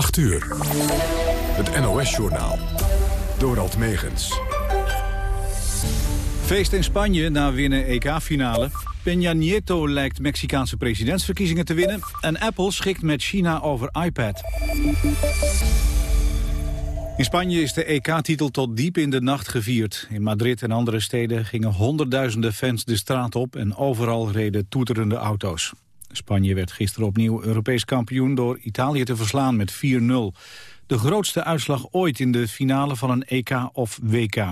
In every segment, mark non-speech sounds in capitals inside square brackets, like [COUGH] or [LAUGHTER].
8 uur. Het NOS-journaal. Dorald Megens. Feest in Spanje na winnen EK-finale. Peña Nieto lijkt Mexicaanse presidentsverkiezingen te winnen. En Apple schikt met China over iPad. In Spanje is de EK-titel tot diep in de nacht gevierd. In Madrid en andere steden gingen honderdduizenden fans de straat op... en overal reden toeterende auto's. Spanje werd gisteren opnieuw Europees kampioen door Italië te verslaan met 4-0. De grootste uitslag ooit in de finale van een EK of WK.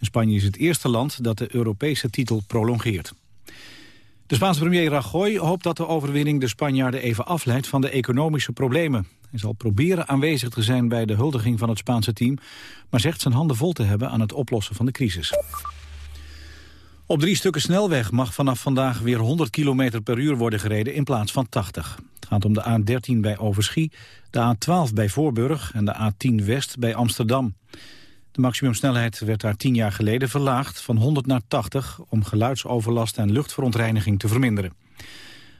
Spanje is het eerste land dat de Europese titel prolongeert. De Spaanse premier Rajoy hoopt dat de overwinning de Spanjaarden even afleidt van de economische problemen. Hij zal proberen aanwezig te zijn bij de huldiging van het Spaanse team, maar zegt zijn handen vol te hebben aan het oplossen van de crisis. Op drie stukken snelweg mag vanaf vandaag weer 100 km per uur worden gereden in plaats van 80. Het gaat om de A13 bij Overschie, de A12 bij Voorburg en de A10 West bij Amsterdam. De maximumsnelheid werd daar tien jaar geleden verlaagd van 100 naar 80... om geluidsoverlast en luchtverontreiniging te verminderen.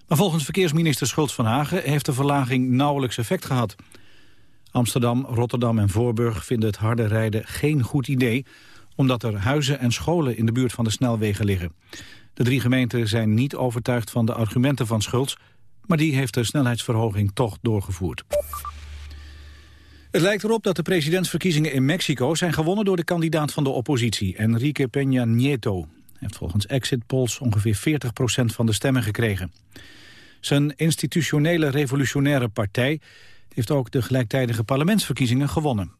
Maar volgens verkeersminister Schultz van Hagen heeft de verlaging nauwelijks effect gehad. Amsterdam, Rotterdam en Voorburg vinden het harde rijden geen goed idee... omdat er huizen en scholen in de buurt van de snelwegen liggen. De drie gemeenten zijn niet overtuigd van de argumenten van Schultz... maar die heeft de snelheidsverhoging toch doorgevoerd. Het lijkt erop dat de presidentsverkiezingen in Mexico zijn gewonnen door de kandidaat van de oppositie, Enrique Peña Nieto. Hij heeft volgens exit polls ongeveer 40% van de stemmen gekregen. Zijn institutionele revolutionaire partij heeft ook de gelijktijdige parlementsverkiezingen gewonnen.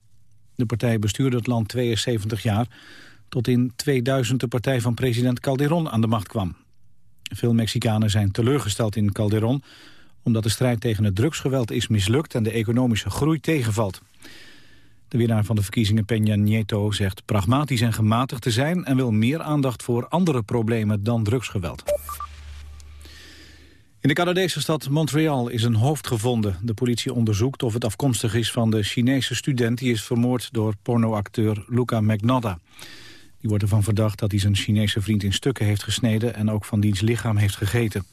De partij bestuurde het land 72 jaar, tot in 2000 de partij van president Calderón aan de macht kwam. Veel Mexicanen zijn teleurgesteld in Calderón omdat de strijd tegen het drugsgeweld is mislukt en de economische groei tegenvalt. De winnaar van de verkiezingen Peña Nieto zegt pragmatisch en gematigd te zijn... en wil meer aandacht voor andere problemen dan drugsgeweld. In de Canadese stad Montreal is een hoofd gevonden. De politie onderzoekt of het afkomstig is van de Chinese student... die is vermoord door pornoacteur Luca Magnotta. Die wordt ervan verdacht dat hij zijn Chinese vriend in stukken heeft gesneden... en ook van diens lichaam heeft gegeten.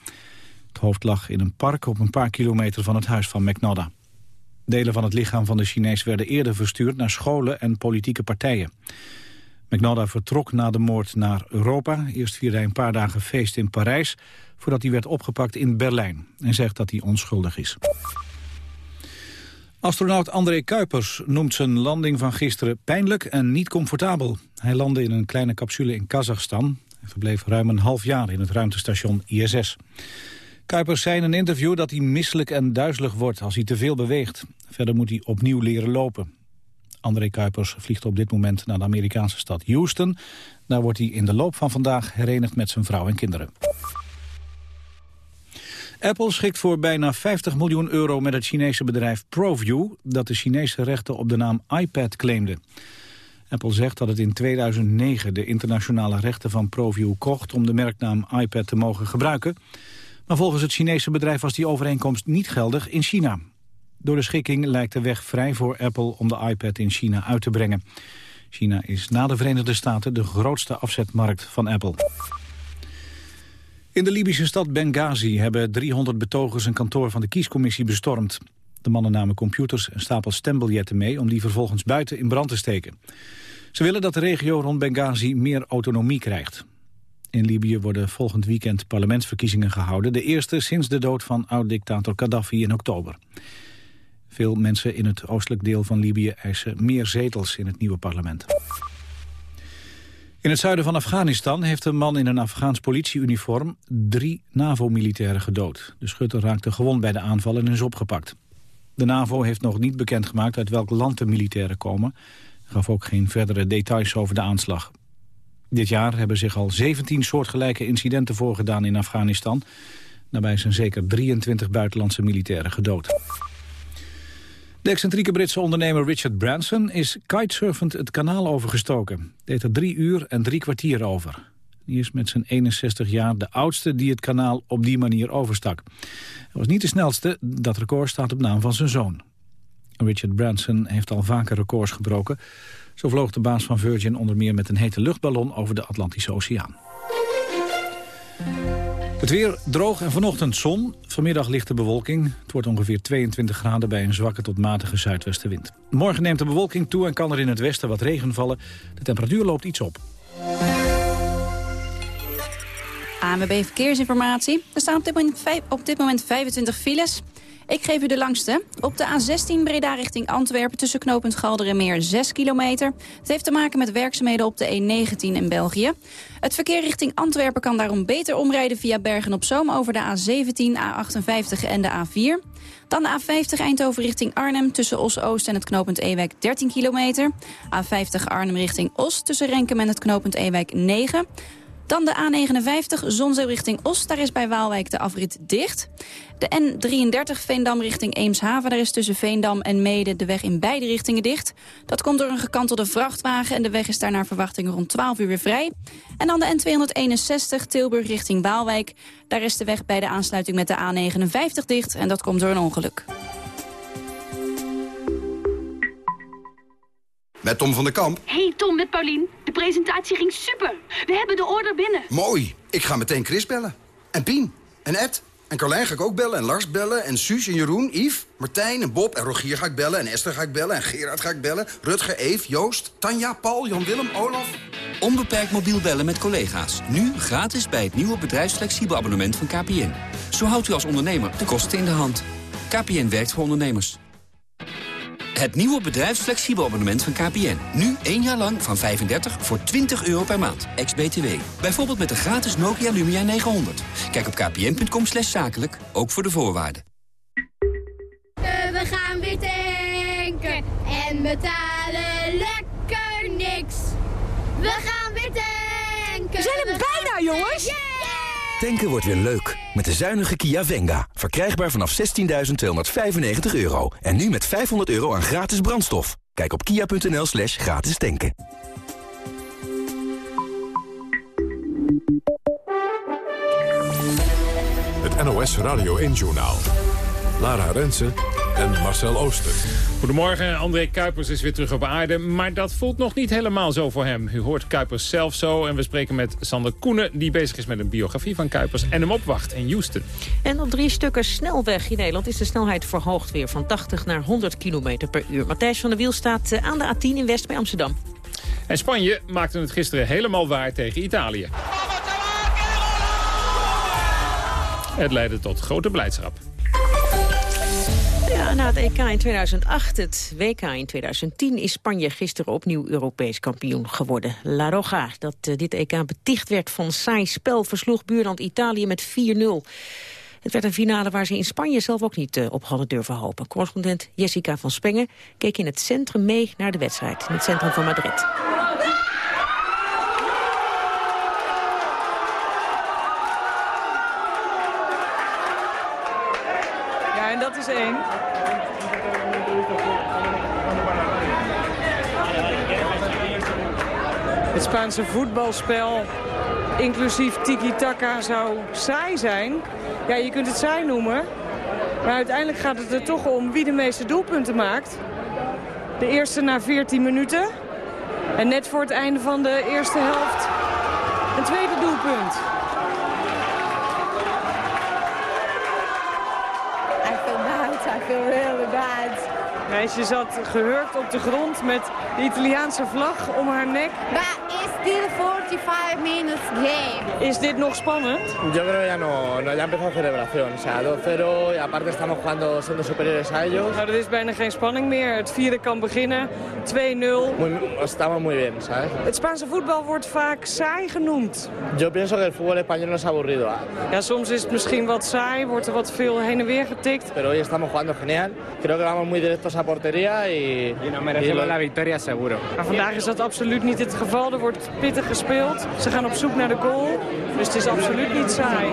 Het hoofd lag in een park op een paar kilometer van het huis van McNodda. Delen van het lichaam van de Chinees werden eerder verstuurd naar scholen en politieke partijen. McNodda vertrok na de moord naar Europa. Eerst vierde hij een paar dagen feest in Parijs... voordat hij werd opgepakt in Berlijn. En zegt dat hij onschuldig is. Astronaut André Kuipers noemt zijn landing van gisteren pijnlijk en niet comfortabel. Hij landde in een kleine capsule in Kazachstan. Hij verbleef ruim een half jaar in het ruimtestation ISS. Kuipers zei in een interview dat hij misselijk en duizelig wordt als hij te veel beweegt. Verder moet hij opnieuw leren lopen. André Kuipers vliegt op dit moment naar de Amerikaanse stad Houston. Daar wordt hij in de loop van vandaag herenigd met zijn vrouw en kinderen. Apple schikt voor bijna 50 miljoen euro met het Chinese bedrijf ProView... dat de Chinese rechten op de naam iPad claimde. Apple zegt dat het in 2009 de internationale rechten van ProView kocht... om de merknaam iPad te mogen gebruiken... Maar volgens het Chinese bedrijf was die overeenkomst niet geldig in China. Door de schikking lijkt de weg vrij voor Apple om de iPad in China uit te brengen. China is na de Verenigde Staten de grootste afzetmarkt van Apple. In de Libische stad Benghazi hebben 300 betogers een kantoor van de kiescommissie bestormd. De mannen namen computers en stapels stembiljetten mee om die vervolgens buiten in brand te steken. Ze willen dat de regio rond Benghazi meer autonomie krijgt. In Libië worden volgend weekend parlementsverkiezingen gehouden. De eerste sinds de dood van oud-dictator Gaddafi in oktober. Veel mensen in het oostelijk deel van Libië eisen meer zetels in het nieuwe parlement. In het zuiden van Afghanistan heeft een man in een Afghaans politieuniform drie NAVO-militairen gedood. De schutter raakte gewond bij de aanval en is opgepakt. De NAVO heeft nog niet bekendgemaakt uit welk land de militairen komen. gaf ook geen verdere details over de aanslag. Dit jaar hebben zich al 17 soortgelijke incidenten voorgedaan in Afghanistan. Daarbij zijn zeker 23 buitenlandse militairen gedood. De excentrieke Britse ondernemer Richard Branson is kitesurfend het kanaal overgestoken. Deed er drie uur en drie kwartier over. Hij is met zijn 61 jaar de oudste die het kanaal op die manier overstak. Hij was niet de snelste, dat record staat op naam van zijn zoon. Richard Branson heeft al vaker records gebroken. Zo vloog de baas van Virgin onder meer met een hete luchtballon over de Atlantische Oceaan. Het weer droog en vanochtend zon. Vanmiddag lichte bewolking. Het wordt ongeveer 22 graden bij een zwakke tot matige zuidwestenwind. Morgen neemt de bewolking toe en kan er in het westen wat regen vallen. De temperatuur loopt iets op. AMB Verkeersinformatie. Er staan op dit moment, op dit moment 25 files. Ik geef u de langste. Op de A16 Breda richting Antwerpen tussen knooppunt Galder 6 kilometer. Het heeft te maken met werkzaamheden op de E19 in België. Het verkeer richting Antwerpen kan daarom beter omrijden via Bergen-op-Zoom over de A17, A58 en de A4. Dan de A50 Eindhoven richting Arnhem tussen Os-Oost en het knooppunt Ewijk 13 kilometer. A50 Arnhem richting Os tussen Renkum en het knooppunt Ewijk 9. Dan de A59 Zonzeel richting Os. Daar is bij Waalwijk de afrit dicht. De N33 Veendam richting Eemshaven. Daar is tussen Veendam en Mede de weg in beide richtingen dicht. Dat komt door een gekantelde vrachtwagen. En de weg is daar naar verwachting rond 12 uur weer vrij. En dan de N261 Tilburg richting Waalwijk. Daar is de weg bij de aansluiting met de A59 dicht. En dat komt door een ongeluk. Met Tom van der Kamp. Hey Tom, met Paulien. De presentatie ging super. We hebben de order binnen. Mooi. Ik ga meteen Chris bellen. En Pien. En Ed. En Carlijn ga ik ook bellen. En Lars bellen. En Suus en Jeroen, Yves, Martijn en Bob. En Rogier ga ik bellen. En Esther ga ik bellen. En Gerard ga ik bellen. Rutger, Eve, Joost, Tanja, Paul, Jan-Willem, Olaf. Onbeperkt mobiel bellen met collega's. Nu gratis bij het nieuwe bedrijfsflexibel abonnement van KPN. Zo houdt u als ondernemer de kosten in de hand. KPN werkt voor ondernemers. Het nieuwe bedrijfsflexibel abonnement van KPN. Nu één jaar lang van 35 voor 20 euro per maand. Ex-BTW. Bijvoorbeeld met de gratis Nokia Lumia 900. Kijk op kpn.com slash zakelijk, ook voor de voorwaarden. We gaan weer tanken en betalen lekker niks. We gaan weer tanken. We zijn er bijna, jongens. Tanken wordt weer leuk. Met de zuinige Kia Venga. Verkrijgbaar vanaf 16.295 euro. En nu met 500 euro aan gratis brandstof. Kijk op kia.nl slash gratis tanken. Het NOS Radio 1-journaal. Lara Rensen en Marcel Ooster. Goedemorgen, André Kuipers is weer terug op aarde. Maar dat voelt nog niet helemaal zo voor hem. U hoort Kuipers zelf zo en we spreken met Sander Koenen... die bezig is met een biografie van Kuipers en hem opwacht in Houston. En op drie stukken snelweg in Nederland is de snelheid verhoogd weer... van 80 naar 100 km per uur. Matthijs van der Wiel staat eh, aan de A10 in West bij Amsterdam. En Spanje maakte het gisteren helemaal waar tegen Italië. Het leidde tot grote blijdschap. Ja, na het EK in 2008, het WK in 2010... is Spanje gisteren opnieuw Europees kampioen geworden. La Roja, dat uh, dit EK beticht werd van saai spel... versloeg buurland Italië met 4-0. Het werd een finale waar ze in Spanje zelf ook niet uh, op hadden durven hopen. Correspondent Jessica van Spengen keek in het centrum mee naar de wedstrijd... in het centrum van Madrid. Is één. Het Spaanse voetbalspel, inclusief tiki-taka, zou saai zijn. Ja, je kunt het saai noemen. Maar uiteindelijk gaat het er toch om wie de meeste doelpunten maakt. De eerste na 14 minuten. En net voor het einde van de eerste helft een tweede doelpunt. feel real. Meisje zat gehurkt op de grond met de Italiaanse vlag om haar nek. But it's still 45 minutes game. Is dit nog spannend? Yo creo ya no, no ya empezó celebración, o sea, 2-0 y aparte estamos jugando siendo superiores a ellos. Nou, er is bijna geen spanning meer. Het vierde kan beginnen. 2-0. Muy, estamos muy bien, ¿sabes? Het Spaanse voetbal wordt vaak saai genoemd. Yo pienso que el fútbol español no es aburrido. Ja, soms is het misschien wat saai, wordt er wat veel heen en weer getikt. Pero hoy estamos jugando genial. Creo que vamos muy directos a portería y... Y no merecemos la victoria seguro. Maar vandaag is dat absoluut niet het geval. Er wordt pittig gespeeld. Ze gaan op zoek naar de goal. Dus het is absoluut niet saai.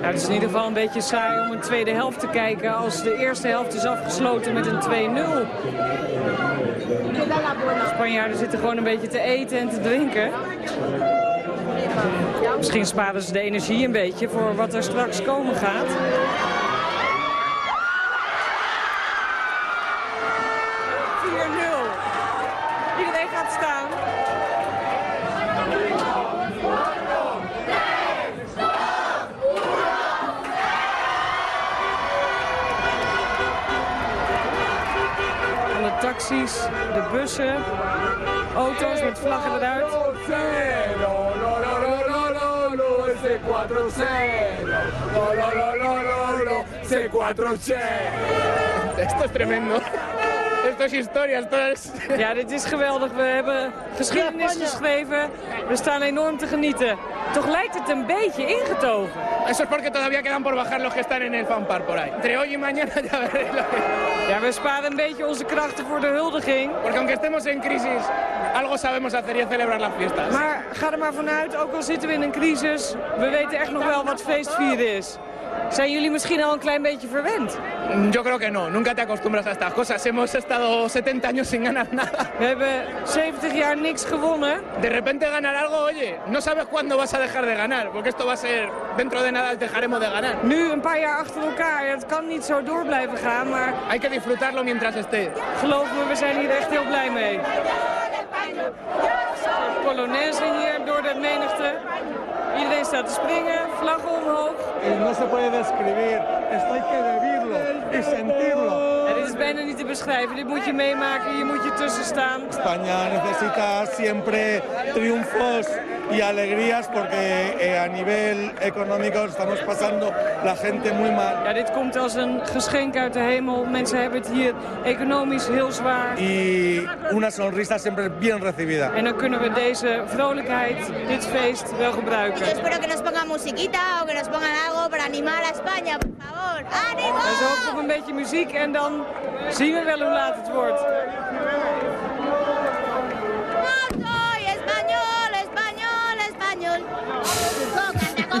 Nou, het is in ieder geval een beetje saai om een tweede helft te kijken... als de eerste helft is afgesloten met een 2-0. De Spanjaarden zitten gewoon een beetje te eten en te drinken. Misschien sparen ze de energie een beetje voor wat er straks komen gaat. Vlaggen eruit. Esto es tremendo. Esto es historia, esto es... Ja, dit is geweldig. We hebben geschiedenis geschreven. We staan enorm te genieten. Toch lijkt het een beetje ingetogen. Eso es porque todavía quedan por bajar los que están en el fanpar por ahí. Entre hoy y mañana ya veré lo que... Ja, we sparen een beetje onze krachten voor de huldiging. Porque aunque estemos en crisis, algo sabemos hacer y celebrar las fiestas. Maar ga er maar vanuit, ook al zitten we in een crisis, we weten echt nog wel wat feestvieren is. Zijn jullie misschien al een klein beetje verwend? Yo creo que no, nunca te acostumbras a estas cosas. Hemos estado 70 años sin ganar nada. We hebben 70 jaar niks gewonnen. De repente ganar algo, oye, no sabes cuándo vas a dejar de ganar. Porque esto va a ser, dentro de nada dejaremos de ganar. Nu een paar jaar achter elkaar. Het kan niet zo door blijven gaan, maar... Hay que disfrutarlo mientras esté. Geloof me, we zijn hier echt heel blij mee. Polonaise hier door de menigte. Iedereen staat te springen, vlaggen omhoog. No se puede describir, esto hay que vivirlo y sentirlo. Ja, dit is bijna niet te beschrijven, dit moet je meemaken, hier moet je tussen staan. España necesita siempre triunfos y alegrías porque eh, a nivel económico estamos pasando la gente muy mal. Ja, dit komt als een geschenk uit de hemel. Mensen hebben het hier economisch heel zwaar. Y una sonrisa siempre bien recibida. En dan kunnen we deze vrolijkheid, dit feest wel gebruiken. Yo espero que nos pongan musiquita o que nos pongan algo para animar a España, por favor. ¡Ánimo! Zo ook nog een beetje muziek en dan zien we wel hoe laat het wordt.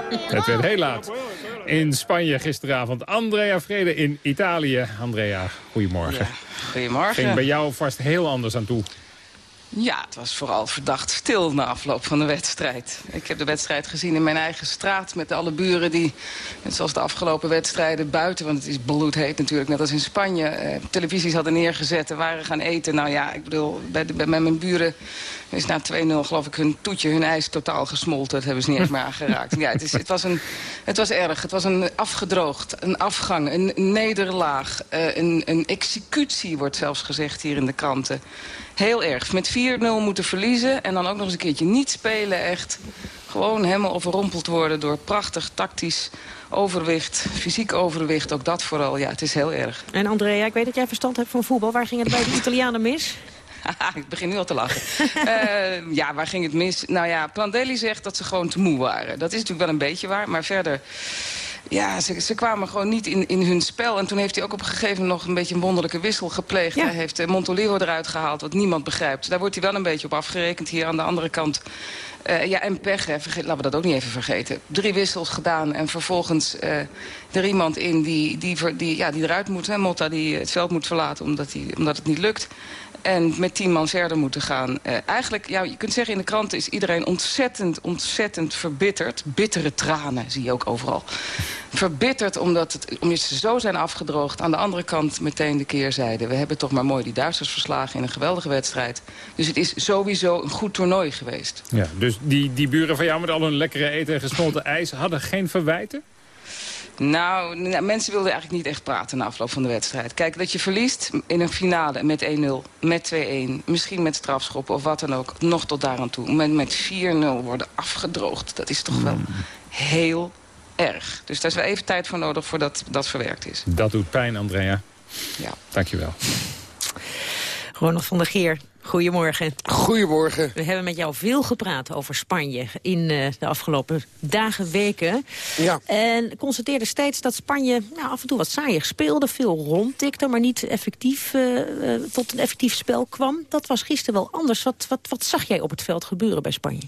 [LAUGHS] Het werd heel laat. In Spanje gisteravond. Andrea Vrede in Italië. Andrea, goedemorgen. Goedemorgen. Ging bij jou vast heel anders aan toe. Ja, het was vooral verdacht stil na afloop van de wedstrijd. Ik heb de wedstrijd gezien in mijn eigen straat met alle buren die, net zoals de afgelopen wedstrijden buiten, want het is bloedheet natuurlijk, net als in Spanje, eh, televisies hadden neergezet en waren gaan eten. Nou ja, ik bedoel, bij, mijn buren is na 2-0 geloof ik hun toetje, hun ijs totaal gesmolten. Dat hebben ze niet eens meer aangeraakt. Ja, het, is, het, was een, het was erg. Het was een afgedroogd, een afgang, een nederlaag, eh, een, een executie wordt zelfs gezegd hier in de kranten. Heel erg. Met 4-0 moeten verliezen en dan ook nog eens een keertje niet spelen. Echt gewoon helemaal overrompeld worden door prachtig tactisch overwicht, fysiek overwicht. Ook dat vooral. Ja, het is heel erg. En Andrea, ik weet dat jij verstand hebt van voetbal. Waar ging het bij de Italianen mis? [LAUGHS] ik begin nu al te lachen. Eh, ja, waar ging het mis? Nou ja, Plandelli zegt dat ze gewoon te moe waren. Dat is natuurlijk wel een beetje waar, maar verder... Ja, ze, ze kwamen gewoon niet in, in hun spel. En toen heeft hij ook op een gegeven moment nog een beetje een wonderlijke wissel gepleegd. Hij heeft eh, Montolivo eruit gehaald, wat niemand begrijpt. Daar wordt hij wel een beetje op afgerekend hier aan de andere kant. Eh, ja, en pech, hè. Laten we dat ook niet even vergeten. Drie wissels gedaan en vervolgens uh, er iemand in die, die, die, ja, die eruit moet. Hè. Motta die het veld moet verlaten omdat, die, omdat het niet lukt. En met tien man verder moeten gaan. Uh, eigenlijk, ja, je kunt zeggen in de kranten is iedereen ontzettend, ontzettend verbitterd. Bittere tranen zie je ook overal. Verbitterd omdat, het, omdat ze zo zijn afgedroogd. Aan de andere kant meteen de keerzijde. We hebben toch maar mooi die Duitsers verslagen in een geweldige wedstrijd. Dus het is sowieso een goed toernooi geweest. Ja, dus die, die buren van jou met al hun lekkere eten en gesmolten ijs... hadden geen verwijten? Nou, nou, mensen wilden eigenlijk niet echt praten na afloop van de wedstrijd. Kijk, dat je verliest in een finale met 1-0, met 2-1... misschien met strafschoppen of wat dan ook, nog tot daar aan toe. Met, met 4-0 worden afgedroogd, dat is toch wel heel erg. Dus daar is wel even tijd voor nodig voordat dat verwerkt is. Dat doet pijn, Andrea. Ja. Dankjewel. Ronald van der Geer, goedemorgen. Goedemorgen. We hebben met jou veel gepraat over Spanje in uh, de afgelopen dagen, weken. Ja. En constateerde steeds dat Spanje nou, af en toe wat saaier speelde, veel rondtikte, maar niet effectief uh, uh, tot een effectief spel kwam. Dat was gisteren wel anders. Wat, wat, wat zag jij op het veld gebeuren bij Spanje?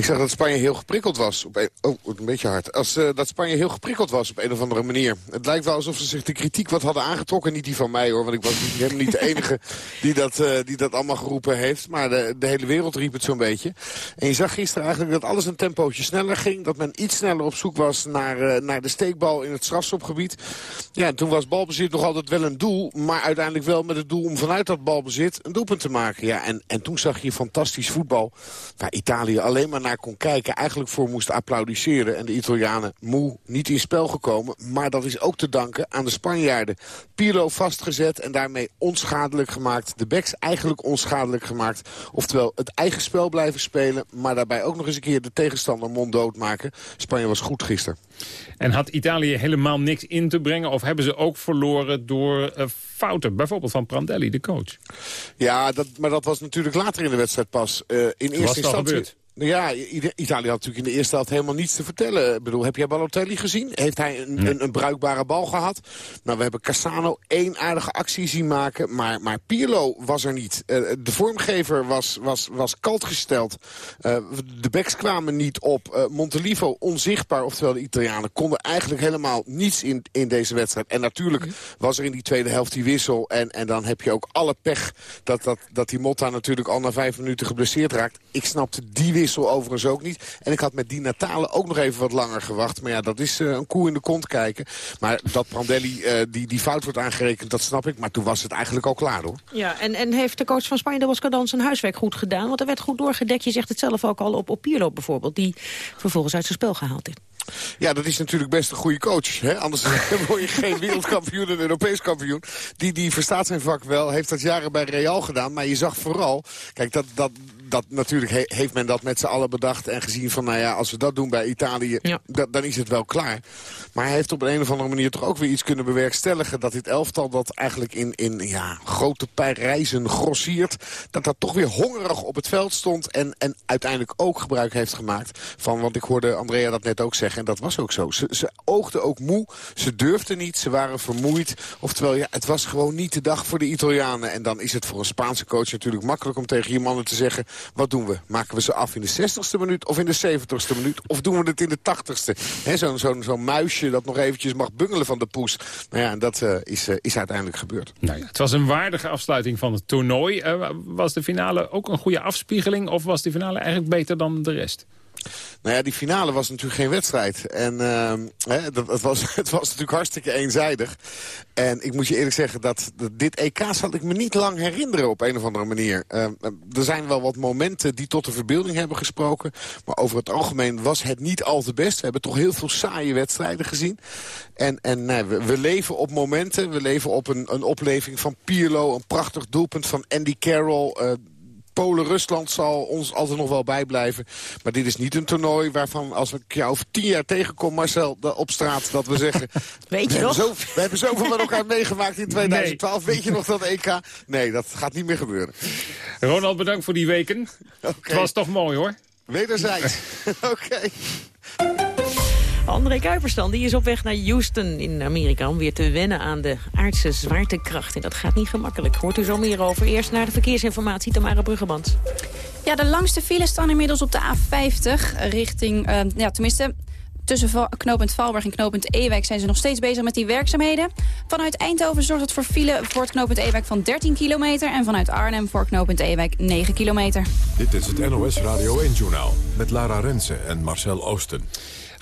Ik zag dat Spanje heel geprikkeld was. Op een, oh, een beetje hard. Als, uh, dat Spanje heel geprikkeld was op een of andere manier. Het lijkt wel alsof ze zich de kritiek wat hadden aangetrokken. Niet die van mij hoor, want ik was helemaal niet de [LAUGHS] enige die dat, uh, die dat allemaal geroepen heeft. Maar de, de hele wereld riep het zo'n beetje. En je zag gisteren eigenlijk dat alles een tempootje sneller ging. Dat men iets sneller op zoek was naar, uh, naar de steekbal in het strafschopgebied. Ja, toen was balbezit nog altijd wel een doel. Maar uiteindelijk wel met het doel om vanuit dat balbezit een doelpunt te maken. Ja, en, en toen zag je fantastisch voetbal. Waar Italië alleen alleen maar naar kon kijken. Eigenlijk voor moest applaudisseren. En de Italianen moe niet in spel gekomen. Maar dat is ook te danken aan de Spanjaarden. Pirlo vastgezet en daarmee onschadelijk gemaakt. De backs eigenlijk onschadelijk gemaakt. Oftewel het eigen spel blijven spelen. Maar daarbij ook nog eens een keer de tegenstander monddood maken. Spanje was goed gisteren. En had Italië helemaal niks in te brengen? Of hebben ze ook verloren door uh, fouten? Bijvoorbeeld van Prandelli, de coach. Ja, dat, maar dat was natuurlijk later in de wedstrijd pas. Uh, in eerste instantie. Ja, Italië had natuurlijk in de eerste helft helemaal niets te vertellen. Ik bedoel, heb jij Balotelli gezien? Heeft hij een, een, een, bruikbare bal gehad? Nou, we hebben Cassano één aardige actie zien maken, maar, maar Pirlo was er niet. Uh, de vormgever was, was, was kalt gesteld. Uh, de backs kwamen niet op. Uh, Montelivo onzichtbaar, oftewel de Italianen konden eigenlijk helemaal niets in, in deze wedstrijd. En natuurlijk mhm. was er in die tweede helft die wissel. En, en dan heb je ook alle pech dat, dat, dat die Motta natuurlijk al na vijf minuten geblesseerd raakt. Ik snapte die wissel wissel overigens ook niet. En ik had met die Natale ook nog even wat langer gewacht. Maar ja, dat is uh, een koe in de kont kijken. Maar dat Prandelli uh, die, die fout wordt aangerekend, dat snap ik. Maar toen was het eigenlijk al klaar, hoor. Ja, en, en heeft de coach van Spanje, de Bosco zijn huiswerk goed gedaan? Want er werd goed doorgedekt. Je zegt het zelf ook al op, op Pierlo bijvoorbeeld. Die vervolgens uit zijn spel gehaald is. Ja, dat is natuurlijk best een goede coach. Hè? Anders [LAUGHS] word je geen wereldkampioen en Europees kampioen. Die, die verstaat zijn vak wel, heeft dat jaren bij Real gedaan. Maar je zag vooral, kijk, dat, dat, dat natuurlijk heeft men dat met z'n allen bedacht en gezien van... nou ja, als we dat doen bij Italië, dan is het wel klaar. Maar hij heeft op een, of andere manier toch ook weer iets kunnen bewerkstelligen... dat dit elftal dat eigenlijk in, in ja, grote reizen grossiert... dat dat toch weer hongerig op het veld stond... En, en uiteindelijk ook gebruik heeft gemaakt van... want ik hoorde Andrea dat net ook zeggen, en dat was ook zo. Ze, ze oogden ook moe, ze durfden niet, ze waren vermoeid. Oftewel, ja, het was gewoon niet de dag voor de Italianen. En dan is het voor een Spaanse coach natuurlijk makkelijk om tegen je mannen te zeggen... Wat doen we? Maken we ze af in de 60ste minuut of in de 70ste minuut? Of doen we het in de 80ste? Zo'n zo zo muisje dat nog eventjes mag bungelen van de poes. Nou ja, en dat uh, is, uh, is uiteindelijk gebeurd. Nou het was een waardige afsluiting van het toernooi. Uh, was de finale ook een goede afspiegeling... of was de finale eigenlijk beter dan de rest? Nou ja, die finale was natuurlijk geen wedstrijd. En uh, hè, dat, het, was, [LAUGHS] het was natuurlijk hartstikke eenzijdig. En ik moet je eerlijk zeggen dat, dit EK zal ik me niet lang herinneren op een of andere manier. Uh, er zijn wel wat momenten die tot de verbeelding hebben gesproken. Maar over het algemeen was het niet al te best. We hebben toch heel veel saaie wedstrijden gezien. En, en nee, we, we, leven op momenten. We leven op een, een opleving van Pierlo. Een prachtig doelpunt van Andy Carroll. Uh, Polen-Rusland zal ons altijd nog wel bijblijven. Maar dit is niet een toernooi waarvan als ik jou over tien jaar tegenkom, Marcel, op straat, dat we zeggen... [LAUGHS] Weet je we nog? Hebben zo, we hebben zoveel met elkaar [LAUGHS] meegemaakt in 2012. Weet je nog dat EK? Nee, dat gaat niet meer gebeuren. Ronald, bedankt voor die weken. Het was toch mooi, hoor. Wederzijds. [LAUGHS] Oké. André Kuipers die is op weg naar Houston in Amerika... om weer te wennen aan de aardse zwaartekracht. En dat gaat niet gemakkelijk. Hoort u zo meer over. Eerst naar de verkeersinformatie, Tamara Bruggeband. Ja, de langste files staan inmiddels op de A50 richting... Uh, ja, tenminste, Tussen knooppunt Valberg en knooppunt Ewijk zijn ze nog steeds bezig met die werkzaamheden. Vanuit Eindhoven zorgt het voor file voor het knooppunt Ewijk van 13 kilometer... en vanuit Arnhem voor knooppunt Ewijk 9 kilometer. Dit is het NOS Radio 1-journaal met Lara Rensen en Marcel Oosten.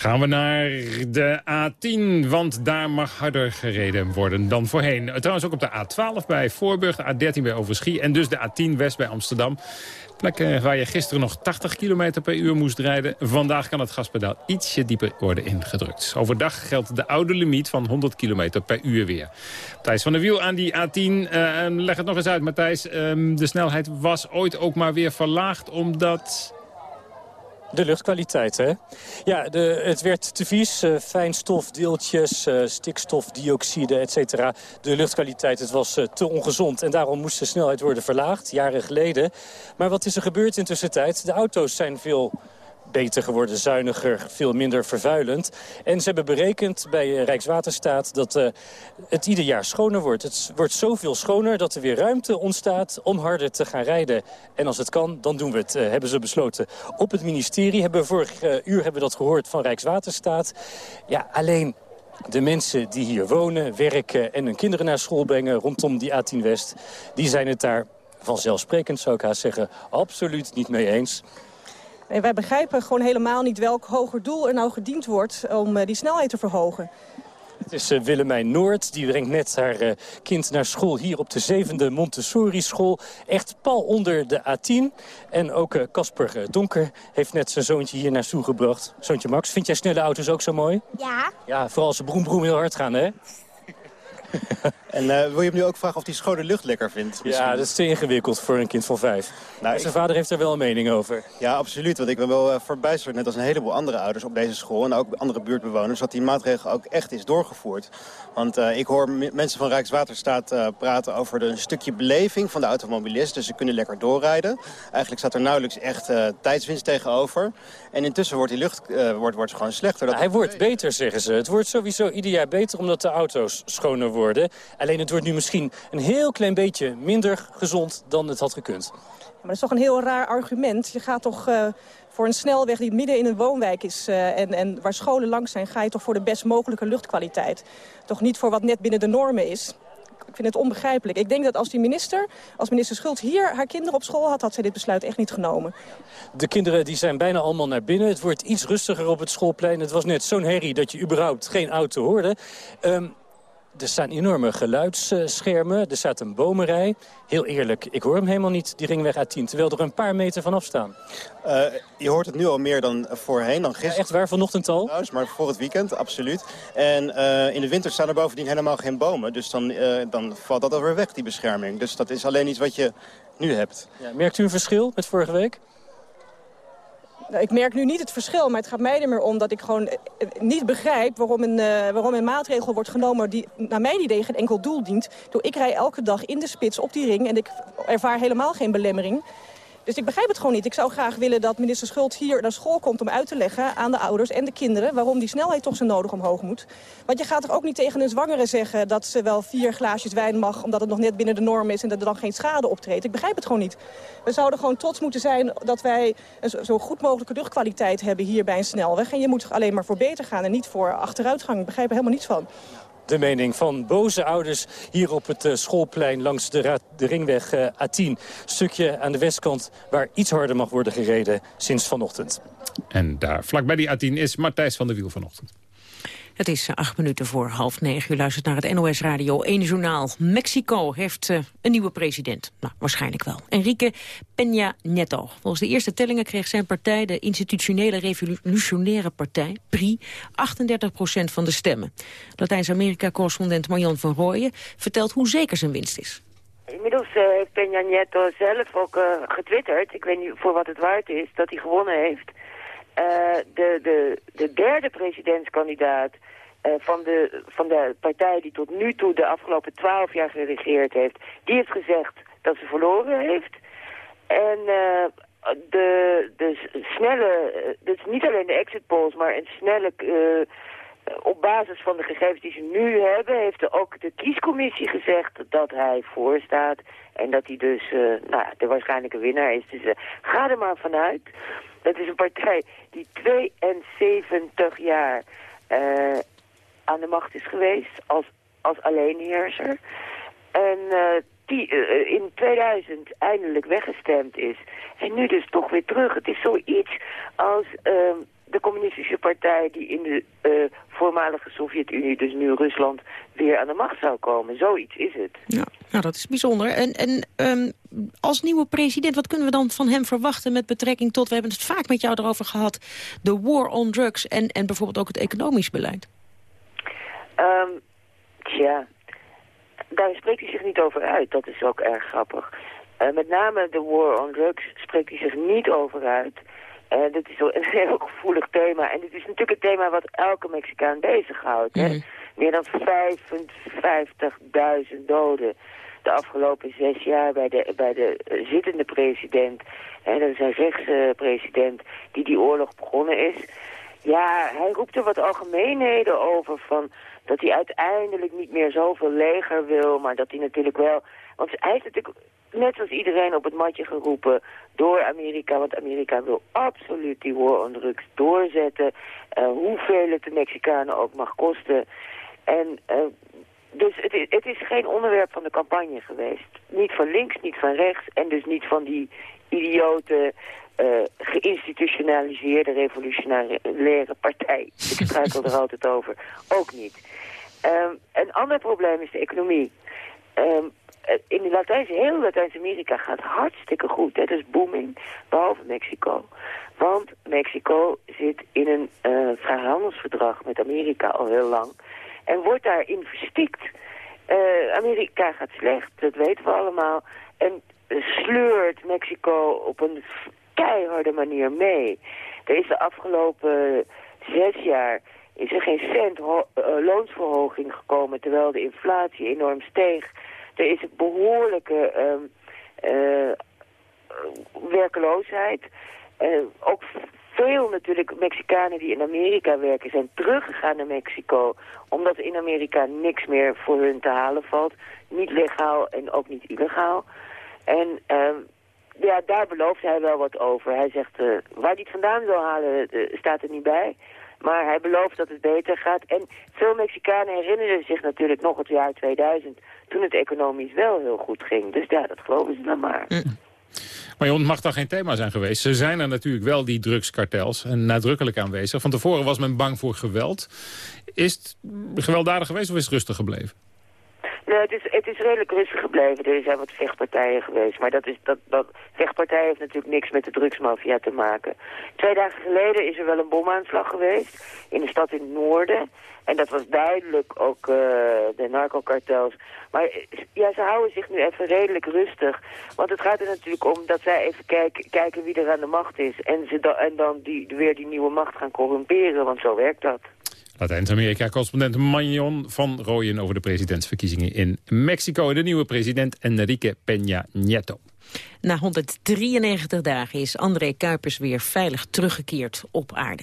Gaan we naar de A10, want daar mag harder gereden worden dan voorheen. Trouwens ook op de A12 bij Voorburg, de A13 bij Overschie... en dus de A10 West bij Amsterdam. Plekken waar je gisteren nog 80 km per uur moest rijden. Vandaag kan het gaspedaal ietsje dieper worden ingedrukt. Overdag geldt de oude limiet van 100 km per uur weer. Thijs van der Wiel aan die A10. Uh, ehm, leg het nog eens uit, Matthijs. Uh, de snelheid was ooit ook maar weer verlaagd omdat de luchtkwaliteit, hè? Ja, de, het werd te vies. Uh, fijnstofdeeltjes, uh, stikstofdioxide, et cetera. De luchtkwaliteit, het was uh, te ongezond. En daarom moest de snelheid worden verlaagd, jaren geleden. Maar wat is er gebeurd in tussentijd? De auto's zijn veel beter geworden, zuiniger, veel minder vervuilend. En ze hebben berekend bij eh, Rijkswaterstaat dat uh, het ieder jaar schoner wordt. Het wordt zoveel schoner dat er weer ruimte ontstaat om harder te gaan rijden. En als het kan, dan doen we het, uh, hebben ze besloten. Op het ministerie hebben vorig uur hebben we dat gehoord van Rijkswaterstaat. Ja, alleen de mensen die hier wonen, werken en hun kinderen naar school brengen rondom die A10 West, die zijn het daar vanzelfsprekend, zou ik haast zeggen, absoluut niet mee eens. En wij begrijpen gewoon helemaal niet welk hoger doel er nou gediend wordt om uh, die snelheid te verhogen. Het is uh, Willemijn Noord. Die brengt net haar uh, kind naar school hier op de zevende Montessori school. Echt pal onder de A10. En ook Casper Donker heeft net zijn zoontje hier naartoe gebracht. Zoontje Max, vind jij snelle auto's ook zo mooi? Ja. Ja, vooral als ze broem broem heel hard gaan, hè? [LAUGHS] En uh, wil je hem nu ook vragen of hij schone lucht lekker vindt? Misschien? Ja, dat is te ingewikkeld voor een kind van vijf. Nou, zijn vader heeft er wel een mening over. Ja, absoluut. Want ik ben wel uh, verbijsterd, net als een heleboel andere ouders op deze school... en ook andere buurtbewoners, dat die maatregel ook echt is doorgevoerd. Want uh, ik hoor mensen van Rijkswaterstaat praten over een stukje beleving van de automobilist. Dus ze kunnen lekker doorrijden. Eigenlijk staat er nauwelijks echt tijdswinst tegenover. En intussen wordt die lucht wordt, wordt gewoon slechter. Dat Hij wordt beter, zeggen ze. Het wordt sowieso ieder jaar beter omdat de auto's schoner worden. Alleen het wordt nu misschien een heel klein beetje minder gezond dan het had gekund. maar dat is toch een heel raar argument. Je gaat toch uh, voor een snelweg die midden in een woonwijk is... Uh, en, en waar scholen langs zijn, ga je toch voor de best mogelijke luchtkwaliteit. Toch niet voor wat net binnen de normen is. Ik vind het onbegrijpelijk. Ik denk dat als die minister, als minister Schultz hier haar kinderen op school had... had zij dit besluit echt niet genomen. De kinderen die zijn bijna allemaal naar binnen. Het wordt iets rustiger op het schoolplein. Het was net zo'n herrie dat je überhaupt geen auto hoorde. Um, er staan enorme geluidsschermen, er staat een bomenrij. Heel eerlijk, ik hoor hem helemaal niet, die ringweg A10, terwijl er een paar meter vanaf staan. Uh, je hoort het nu al meer dan voorheen, dan gisteren. Ja, echt waar, vanochtend al? Trouwens, maar voor het weekend, absoluut. En uh, in de winter staan er bovendien helemaal geen bomen, dus dan, uh, dan valt dat alweer weg, die bescherming. Dus dat is alleen iets wat je nu hebt. Ja, merkt u een verschil met vorige week? Nou, ik merk nu niet het verschil, maar het gaat mij er meer om dat ik gewoon eh, niet begrijp waarom een, waarom een maatregel wordt genomen die naar mijn idee geen enkel doel dient. Door ik rij elke dag in de spits op die ring en ik ervaar helemaal geen belemmering. Dus ik begrijp het gewoon niet. Ik zou graag willen dat minister Schult hier naar school komt om uit te leggen aan de ouders en de kinderen waarom die snelheid toch zo nodig omhoog moet. Want je gaat toch ook niet tegen een zwangere zeggen dat ze wel vier glaasjes wijn mag omdat het nog net binnen de norm is en dat er dan geen schade optreedt. Ik begrijp het gewoon niet. We zouden gewoon trots moeten zijn dat wij een zo goed mogelijke luchtkwaliteit hebben hier bij een snelweg. En je moet alleen maar voor beter gaan en niet voor achteruitgang. Ik begrijp er helemaal niets van de mening van boze ouders hier op het uh, schoolplein langs de, de ringweg uh, A10. Stukje aan de westkant waar iets harder mag worden gereden sinds vanochtend. En daar vlakbij die A10 is Martijs van der Wiel vanochtend. Het is acht minuten voor half negen. U luistert naar het NOS Radio 1 Journaal. Mexico heeft uh, een nieuwe president. Nou, waarschijnlijk wel. Enrique Peña Nieto. Volgens de eerste tellingen kreeg zijn partij, de Institutionele Revolutionaire Partij, PRI, 38 procent van de stemmen. Latijns-Amerika-correspondent Marjan van Rooyen vertelt hoe zeker zijn winst is. Inmiddels uh, heeft Peña Nieto zelf ook getwitterd, ik weet niet voor wat het waard is, dat hij gewonnen heeft. De, de, de derde presidentskandidaat uh, van, de, van de partij die tot nu toe de afgelopen twaalf jaar geregeerd heeft, die heeft gezegd dat ze verloren heeft. En uh, de, de snelle, dus niet alleen de exit polls, maar een snelle, op basis van de gegevens die ze nu hebben, heeft ook de kiescommissie gezegd dat hij voorstaat. En dat hij dus nou, de waarschijnlijke winnaar is. Dus ga er maar vanuit. Dat is een partij die 72 jaar aan de macht is geweest als, als alleenheerser. En uh, die uh, in 2000 eindelijk weggestemd is. En nu dus toch weer terug. Het is zoiets als ehm, de communistische partij die in de voormalige Sovjet-Unie, dus nu Rusland, weer aan de macht zou komen. Zoiets is het. Ja, nou dat is bijzonder. En, en um, als nieuwe president, wat kunnen we dan van hem verwachten met betrekking tot, we hebben het vaak met jou erover gehad, de war on drugs en, en bijvoorbeeld ook het economisch beleid? Um, tja, daar spreekt hij zich niet over uit. Dat is ook erg grappig. Uh, met name de war on drugs spreekt hij zich niet over uit. Uh, dit is een [LAUGHS] heel gevoelig thema. En dit is natuurlijk een thema wat elke Mexicaan bezighoudt. Mm -hmm. Meer dan 55.000 doden de afgelopen zes jaar bij de, bij de uh, zittende president. En dat is een rechtspresident die die oorlog begonnen is. Ja, hij roept er wat algemeenheden over van dat hij uiteindelijk niet meer zoveel leger wil, maar dat hij natuurlijk wel... Want hij is natuurlijk net als iedereen op het matje geroepen door Amerika. Want Amerika wil absoluut die war on drugs doorzetten. Uh, hoeveel het de Mexicanen ook mag kosten. En uh, dus het is, het is geen onderwerp van de campagne geweest. Niet van links, niet van rechts en dus niet van die idiote, uh, geïnstitutionaliseerde revolutionaire partij. Ik struikel er altijd over. Ook niet. Ehm, een ander probleem is de economie. Ehm, in Latijns, heel Latijns-Amerika gaat hartstikke goed. Het is booming, behalve Mexico. Want Mexico zit in een uh, vrijhandelsverdrag met Amerika al heel lang. En wordt daarin verstikt. Amerika gaat slecht, dat weten we allemaal. En sleurt Mexico op een keiharde manier mee. Er is de afgelopen zes jaar is er geen cent uh, loonsverhoging gekomen... terwijl de inflatie enorm steeg. Er is een behoorlijke uh, werkeloosheid. ook veel natuurlijk Mexicanen die in Amerika werken zijn teruggegaan naar Mexico. Omdat in Amerika niks meer voor hun te halen valt. Niet legaal en ook niet illegaal. En uh, ja, daar belooft hij wel wat over. Hij zegt, uh, waar hij het vandaan wil halen, uh, staat er niet bij. Maar hij belooft dat het beter gaat. En veel Mexicanen herinneren zich natuurlijk nog het jaar 2000... toen het economisch wel heel goed ging. Dus ja, dat geloven ze dan maar. Mm. Maar het mag dan geen thema zijn geweest. Ze zijn er natuurlijk wel, die drugskartels, nadrukkelijk aanwezig. Van tevoren was men bang voor geweld. Is het gewelddadig geweest of is het rustig gebleven? Nee, het is, het is redelijk rustig gebleven. Er zijn wat vechtpartijen geweest. Maar dat is, dat, dat, vechtpartij heeft natuurlijk niks met de drugsmafia te maken. Twee dagen geleden is er wel een bomaanslag geweest. In een stad in het noorden. En dat was duidelijk ook uh, de narcokartels. Maar ja, ze houden zich nu even redelijk rustig. Want het gaat er natuurlijk om dat zij even kijken, kijken wie er aan de macht is. En, ze en dan die, weer die nieuwe macht gaan corrumperen, want zo werkt dat. Latijns-Amerika-correspondent Magnon van Rooyen over de presidentsverkiezingen in Mexico. De nieuwe president Enrique Peña Nieto. Na 193 dagen is André Kuipers weer veilig teruggekeerd op aarde.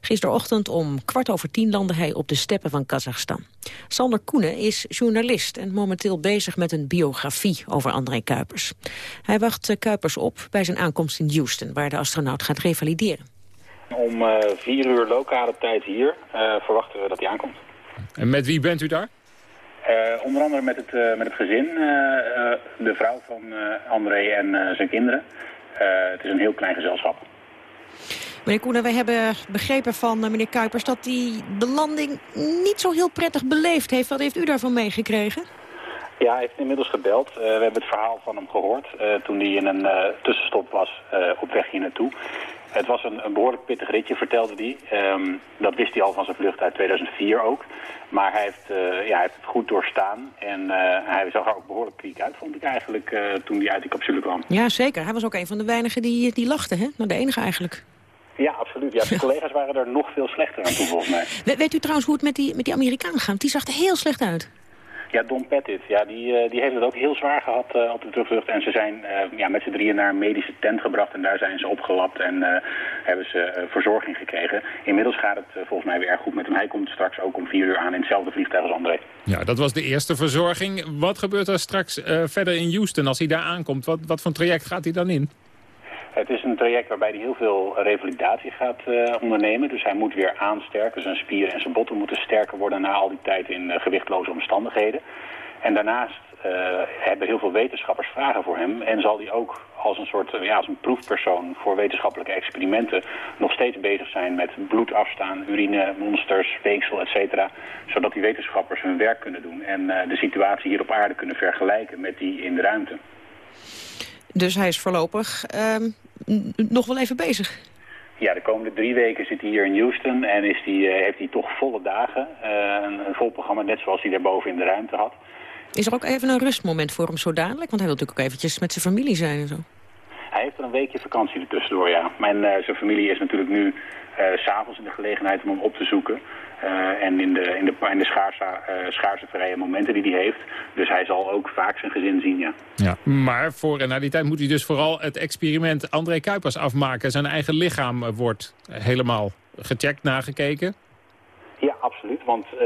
Gisterochtend om kwart over tien landde hij op de steppen van Kazachstan. Sander Koenen is journalist en momenteel bezig met een biografie over André Kuipers. Hij wacht Kuipers op bij zijn aankomst in Houston, waar de astronaut gaat revalideren. Om uh, vier uur lokale tijd hier uh, verwachten we dat hij aankomt. En met wie bent u daar? Uh, onder andere met het, met het gezin, de vrouw van André en zijn kinderen. het is een heel klein gezelschap. Meneer Koenen, wij hebben begrepen van meneer Kuipers... dat hij de landing niet zo heel prettig beleefd heeft. Wat heeft u daarvan meegekregen? Ja, hij heeft inmiddels gebeld. we hebben het verhaal van hem gehoord toen hij in een tussenstop was op weg hier naartoe. Het was een, een, behoorlijk pittig ritje, vertelde hij. Um, dat wist hij al van zijn vlucht uit 2004 ook. Maar hij heeft, uh, ja, hij heeft het goed doorstaan. En uh, hij zag er ook behoorlijk kriek uit, vond ik eigenlijk, uh, toen hij uit die capsule kwam. Ja, zeker. Hij was ook een van de weinigen die, die lachten, hè? Nou, de enige eigenlijk. Ja, absoluut. Ja, zijn [LAUGHS] collega's waren er nog veel slechter aan toe, volgens mij. We, weet u trouwens hoe het met die, met die Amerikaan gaat? Die zag er heel slecht uit. Ja, Don Pettit, ja, die, uh, die heeft het ook heel zwaar gehad uh, op de terugvlucht. En ze zijn uh, ja, met z'n drieën naar een medische tent gebracht en daar zijn ze opgelapt en hebben ze verzorging gekregen. Inmiddels gaat het volgens mij weer erg goed met hem. Hij komt straks ook om vier uur aan in hetzelfde vliegtuig als André. Ja, dat was de eerste verzorging. Wat gebeurt er straks verder in Houston als hij daar aankomt? Wat, wat voor traject gaat hij dan in? Het is een traject waarbij hij heel veel revalidatie gaat uh, ondernemen. Dus hij moet weer aansterken. Zijn spieren en zijn botten moeten sterker worden na al die tijd in uh, gewichtloze omstandigheden. En daarnaast uh, hebben heel veel wetenschappers vragen voor hem. En zal hij ook als een soort ja, als een proefpersoon voor wetenschappelijke experimenten nog steeds bezig zijn met bloed afstaan, urine, monsters, weefsel, et cetera. Zodat die wetenschappers hun werk kunnen doen en de situatie hier op aarde kunnen vergelijken met die in de ruimte. Dus hij is voorlopig um, nog wel even bezig. Ja, de komende drie weken zit hij hier in Houston en is die, uh, heeft hij toch volle dagen. Uh, een, een, vol programma, net zoals hij daarboven in de ruimte had. Is er ook even een rustmoment voor hem zo dadelijk? Want hij wil natuurlijk ook eventjes met zijn familie zijn en zo. Hij heeft er een weekje vakantie ertussendoor, ja. Mijn, uh, zijn familie is natuurlijk nu s'avonds in de gelegenheid om hem op te zoeken. Uh, en in de, in de, in de schaarse, uh, schaarse vrije momenten die hij heeft. Dus hij zal ook vaak zijn gezin zien, ja. ja. Maar voor en na die tijd moet hij dus vooral het experiment André Kuipers afmaken. Zijn eigen lichaam wordt helemaal gecheckt, nagekeken. Ja, absoluut. Want uh,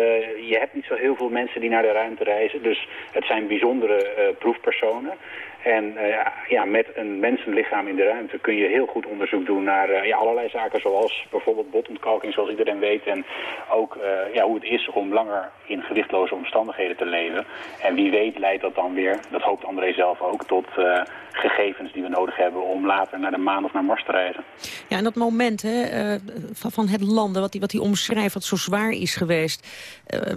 je hebt niet zo heel veel mensen die naar de ruimte reizen. Dus het zijn bijzondere proefpersonen. En uh, ja, met een mensenlichaam in de ruimte kun je heel goed onderzoek doen naar uh, ja, allerlei zaken zoals bijvoorbeeld botontkalking zoals iedereen weet. En ook uh, ja, hoe het is om langer in gewichtloze omstandigheden te leven. En wie weet leidt dat dan weer, dat hoopt André zelf ook, tot gegevens die we nodig hebben om later naar de maan of naar Mars te reizen. Ja, en dat moment hè, van het landen wat hij, wat hij omschrijft wat zo zwaar is geweest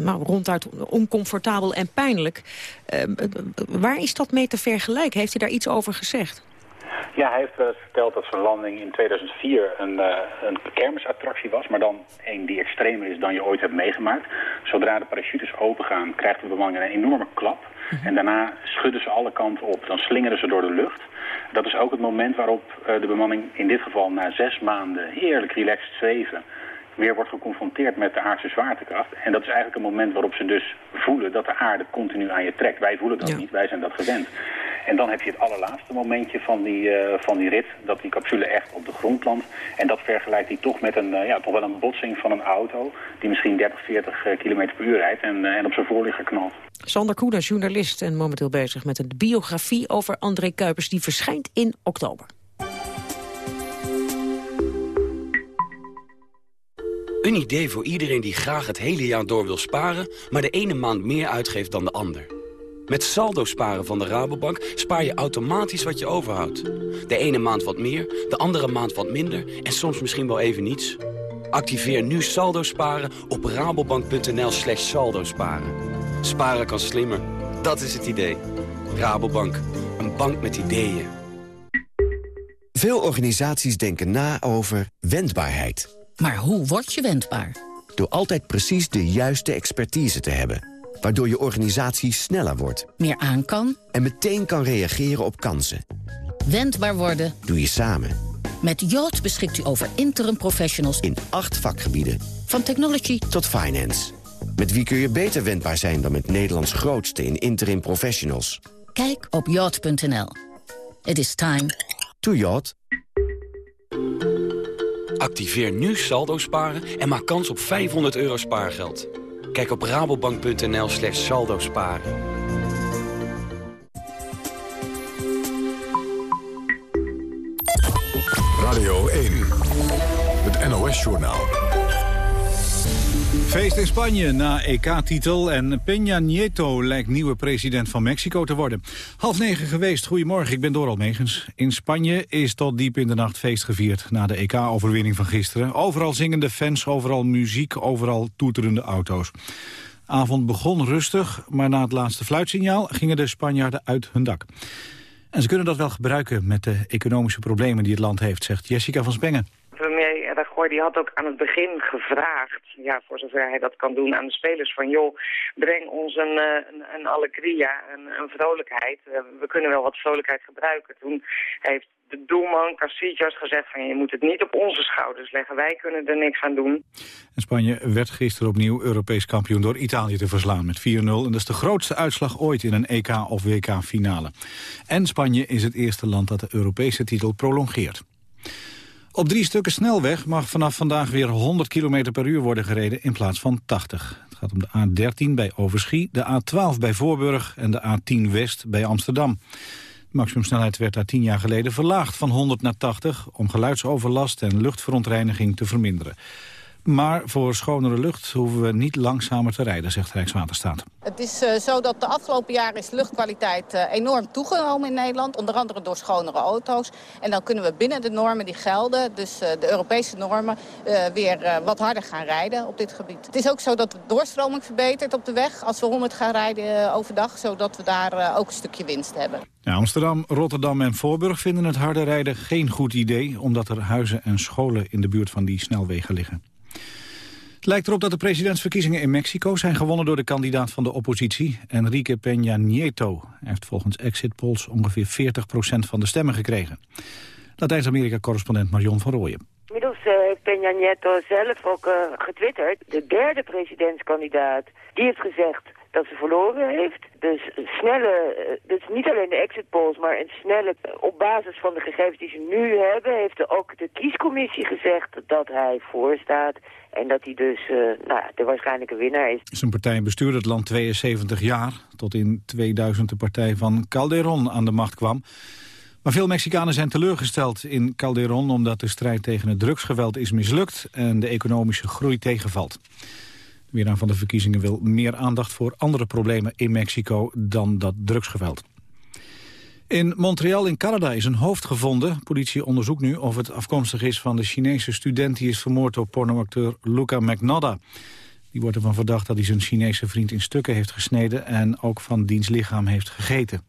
maar ronduit oncomfortabel en pijnlijk. Waar is dat mee te vergelijken? Heeft hij daar iets over gezegd? Ja, hij heeft wel eens verteld dat zijn landing in 2004 een, uh, een kermisattractie was, maar dan een die extremer is dan je ooit hebt meegemaakt. Zodra de parachutes opengaan, krijgt de bemanning een enorme klap. En daarna schudden ze alle kanten op. Dan slingeren ze door de lucht. Dat is ook het moment waarop uh, de bemanning in dit geval na zes maanden heerlijk relaxed zweven weer wordt geconfronteerd met de aardse zwaartekracht. En dat is eigenlijk een moment waarop ze dus voelen dat de aarde continu aan je trekt. Wij voelen dat niet, wij zijn dat gewend. En dan heb je het allerlaatste momentje van die, uh, van die rit, dat die capsule echt op de grond landt. En dat vergelijkt hij toch met een, uh, ja, toch wel een botsing van een auto die misschien 30, 40 uh, km per uur rijdt en, en op zijn voorligger knalt. Sander Koenen, journalist en momenteel bezig met een biografie over André Kuipers. Die verschijnt in oktober. Een idee voor iedereen die graag het hele jaar door wil sparen... maar de ene maand meer uitgeeft dan de ander. Met saldo sparen van de Rabobank spaar je automatisch wat je overhoudt. De ene maand wat meer, de andere maand wat minder... en soms misschien wel even niets. Activeer nu saldo sparen op rabobank.nl slash saldo sparen. Sparen kan slimmer, dat is het idee. Rabobank, een bank met ideeën. Veel organisaties denken na over wendbaarheid. Maar hoe word je wendbaar? Door altijd precies de juiste expertise te hebben. Waardoor je organisatie sneller wordt. Meer aan kan. En meteen kan reageren op kansen. Wendbaar worden. Doe je samen. Met Yacht beschikt u over interim professionals. In acht vakgebieden. Van technology tot finance. Met wie kun je beter wendbaar zijn dan met Nederlands grootste in interim professionals. Kijk op yacht.nl. It is time. To yacht. Activeer nu saldo sparen en maak kans op 500 euro spaargeld. Kijk op rabobank.nl slash saldo sparen. Radio 1, het NOS-journaal. Feest in Spanje na EK-titel en Peña Nieto lijkt nieuwe president van Mexico te worden. Half negen geweest, goedemorgen, ik ben Doral Megens. In Spanje is tot diep in de nacht feest gevierd na de EK-overwinning van gisteren. Overal zingende fans, overal muziek, overal toeterende auto's. avond begon rustig, maar na het laatste fluitsignaal gingen de Spanjaarden uit hun dak. En ze kunnen dat wel gebruiken met de economische problemen die het land heeft, zegt Jessica van Spengen. Die had ook aan het begin gevraagd, ja, voor zover hij dat kan doen aan de spelers, van joh, breng ons een, een, een alegria, een, een vrolijkheid. We kunnen wel wat vrolijkheid gebruiken. Toen heeft de doelman Casillas gezegd van je moet het niet op onze schouders leggen. Wij kunnen er niks aan doen. En Spanje werd gisteren opnieuw Europees kampioen door Italië te verslaan met 4-0. En dat is de grootste uitslag ooit in een EK of WK finale. En Spanje is het eerste land dat de Europese titel prolongeert. Op drie stukken snelweg mag vanaf vandaag weer 100 km per uur worden gereden in plaats van 80. Het gaat om de A13 bij Overschie, de A12 bij Voorburg en de A10 West bij Amsterdam. De maximumsnelheid werd daar tien jaar geleden verlaagd van 100 naar 80... om geluidsoverlast en luchtverontreiniging te verminderen. Maar voor schonere lucht hoeven we niet langzamer te rijden, zegt Rijkswaterstaat. Het is uh, zo dat de afgelopen jaren is de luchtkwaliteit uh, enorm toegenomen in Nederland. Onder andere door schonere auto's. En dan kunnen we binnen de normen die gelden, dus uh, de Europese normen, weer wat harder gaan rijden op dit gebied. Het is ook zo dat de doorstroming verbetert op de weg als we 100 gaan rijden overdag. Zodat we daar ook een stukje winst hebben. Ja, Amsterdam, Rotterdam en Voorburg vinden het harde rijden geen goed idee... omdat er huizen en scholen in de buurt van die snelwegen liggen. Het lijkt erop dat de presidentsverkiezingen in Mexico zijn gewonnen door de kandidaat van de oppositie, Enrique Peña Nieto. Hij heeft volgens exit polls ongeveer 40% van de stemmen gekregen. Latijns-Amerika-correspondent Marion van Rooyen. Inmiddels heeft Peña Nieto zelf ook uh, getwitterd. De derde presidentskandidaat, die heeft gezegd dat ze verloren heeft. Dus snelle, dus niet alleen de exit polls, maar een snelle, op basis van de gegevens die ze nu hebben, heeft ook de kiescommissie gezegd dat hij voorstaat. En dat hij dus uh, nou, de waarschijnlijke winnaar is. Zijn partij bestuurde het land 72 jaar, tot in 2000 de partij van Calderon aan de macht kwam. Maar veel Mexicanen zijn teleurgesteld in Calderon... omdat de strijd tegen het drugsgeweld is mislukt en de economische groei tegenvalt. Winnaar van de verkiezingen wil meer aandacht voor andere problemen in Mexico dan dat drugsgeweld. In Montreal in Canada is een hoofd gevonden. Politie onderzoekt nu of het afkomstig is van de Chinese student... die is vermoord door pornoacteur Luca McNodda. Die wordt ervan verdacht dat hij zijn Chinese vriend in stukken heeft gesneden... en ook van diens lichaam heeft gegeten.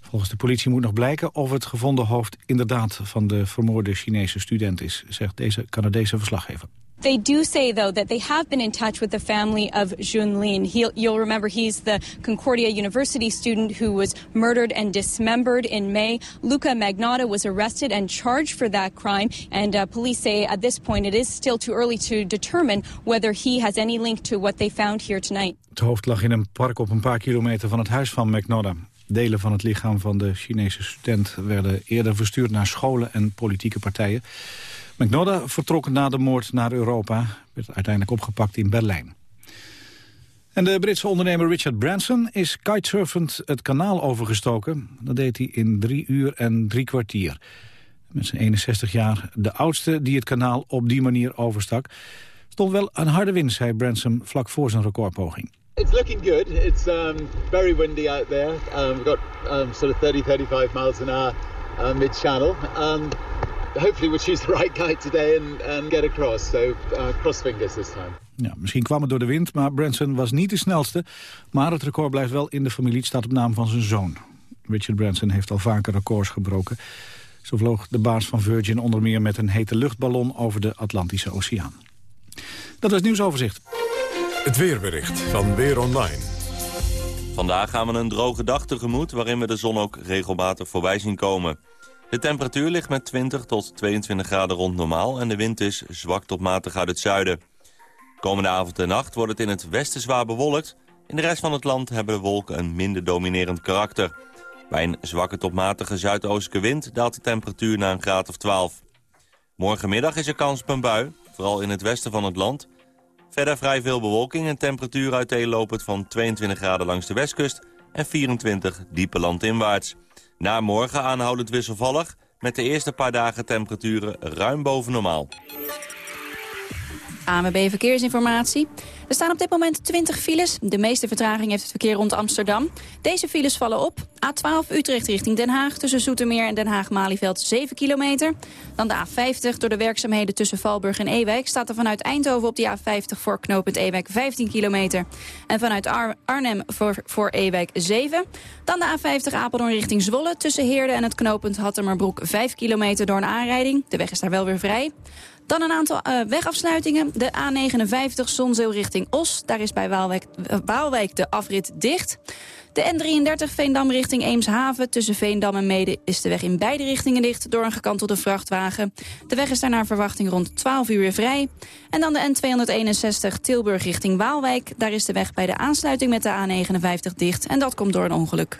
Volgens de politie moet nog blijken of het gevonden hoofd... inderdaad van de vermoorde Chinese student is, zegt deze Canadese verslaggever. They do say, though, that they have been in touch with the family of Jun Lin. He'll, you'll remember he's the Concordia University student who was murdered and dismembered in May. Luca Magnotta was arrested and charged for that crime. And uh, police say at this point it is still too early to determine whether he has any link to what they found here tonight. Het hoofd lag in een park op een paar kilometer van het huis van Magnotta. Delen van het lichaam van de Chinese student werden eerder verstuurd naar scholen en politieke partijen. McNodda vertrok na de moord naar Europa. Werd uiteindelijk opgepakt in Berlijn. En de Britse ondernemer Richard Branson is kitesurfend het kanaal overgestoken. Dat deed hij in drie uur en drie kwartier. Met zijn 61 jaar de oudste die het kanaal op die manier overstak. Stond wel een harde wind, zei Branson vlak voor zijn recordpoging. It's looking good. It's um, very windy out there. Um, we've got um, sort of 30, 35 miles an hour uh, mid-channel. Um, hopefully we'll choose the right kite today and, and get across. So uh, cross fingers this time. Ja, misschien kwam het door de wind, maar Branson was niet de snelste. Maar het record blijft wel in de familie. Het staat op naam van zijn zoon. Richard Branson heeft al vaker records gebroken. Zo vloog de baas van Virgin onder meer met een hete luchtballon over de Atlantische Oceaan. Dat was het nieuwsoverzicht. Het weerbericht van Weer Online. Vandaag gaan we een droge dag tegemoet... waarin we de zon ook regelmatig voorbij zien komen. De temperatuur ligt met 20 tot 22 graden rond normaal... en de wind is zwak tot matig uit het zuiden. Komende avond en nacht wordt het in het westen zwaar bewolkt. In de rest van het land hebben de wolken een minder dominerend karakter. Bij een zwakke tot matige zuidoostelijke wind daalt de temperatuur naar een graad of 12. Morgenmiddag is er kans op een bui, vooral in het westen van het land... Verder vrij veel bewolking en temperatuur uiteenlopend van 22 graden langs de westkust en 24 diepe landinwaarts. Na morgen aanhoudend wisselvallig, met de eerste paar dagen temperaturen ruim boven normaal. AMB Verkeersinformatie. Er staan op dit moment 20 files. De meeste vertraging heeft het verkeer rond Amsterdam. Deze files vallen op. A12 Utrecht richting Den Haag tussen Zoetermeer en Den Haag-Malieveld 7 kilometer. Dan de A50 door de werkzaamheden tussen Valburg en Ewijk... staat er vanuit Eindhoven op de A50 voor knooppunt Ewijk 15 kilometer. En vanuit Arnhem voor, voor Ewijk 7. Dan de A50 Apeldoorn richting Zwolle tussen Heerde en het knooppunt Hattemerbroek 5 kilometer door een aanrijding. De weg is daar wel weer vrij. Dan een aantal uh, wegafsluitingen. De A59 Zonzeel richting Os. Daar is bij Waalwijk, uh, Waalwijk de afrit dicht. De N33 Veendam richting Eemshaven. Tussen Veendam en Mede is de weg in beide richtingen dicht... door een gekantelde vrachtwagen. De weg is daar naar verwachting rond 12 uur weer vrij. En dan de N261 Tilburg richting Waalwijk. Daar is de weg bij de aansluiting met de A59 dicht. En dat komt door een ongeluk.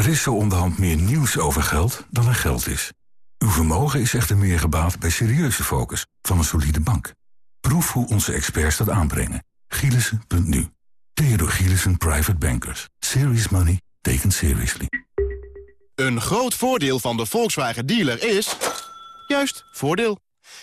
Er is zo onderhand meer nieuws over geld dan er geld is. Uw vermogen is echter meer gebaat bij serieuze focus van een solide bank. Proef hoe onze experts dat aanbrengen. Gielissen.nu. Theodor Gielissen Private Bankers. Serious money taken seriously. Een groot voordeel van de Volkswagen dealer is... juist, voordeel.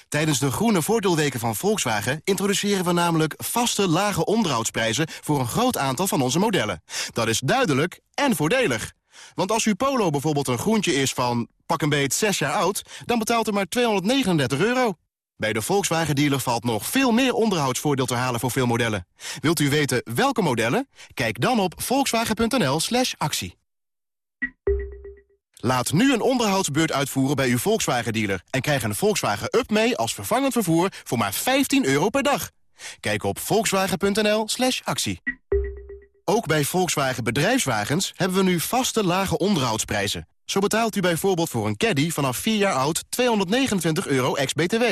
Tijdens de groene voordeelweken van Volkswagen introduceren we namelijk vaste lage onderhoudsprijzen voor een groot aantal van onze modellen. Dat is duidelijk en voordelig. Want als uw Polo bijvoorbeeld een groentje is van pak een beet 6 jaar oud... dan betaalt u maar 239 euro. Bij de Volkswagen dealer valt nog veel meer onderhoudsvoordeel te halen voor veel modellen. Wilt u weten welke modellen? Kijk dan op volkswagen.nl slash actie. Laat nu een onderhoudsbeurt uitvoeren bij uw Volkswagen dealer... en krijg een Volkswagen Up mee als vervangend vervoer voor maar 15 euro per dag. Kijk op volkswagen.nl slash actie. Ook bij Volkswagen Bedrijfswagens hebben we nu vaste lage onderhoudsprijzen. Zo betaalt u bijvoorbeeld voor een caddy vanaf 4 jaar oud 229 euro ex-BTW.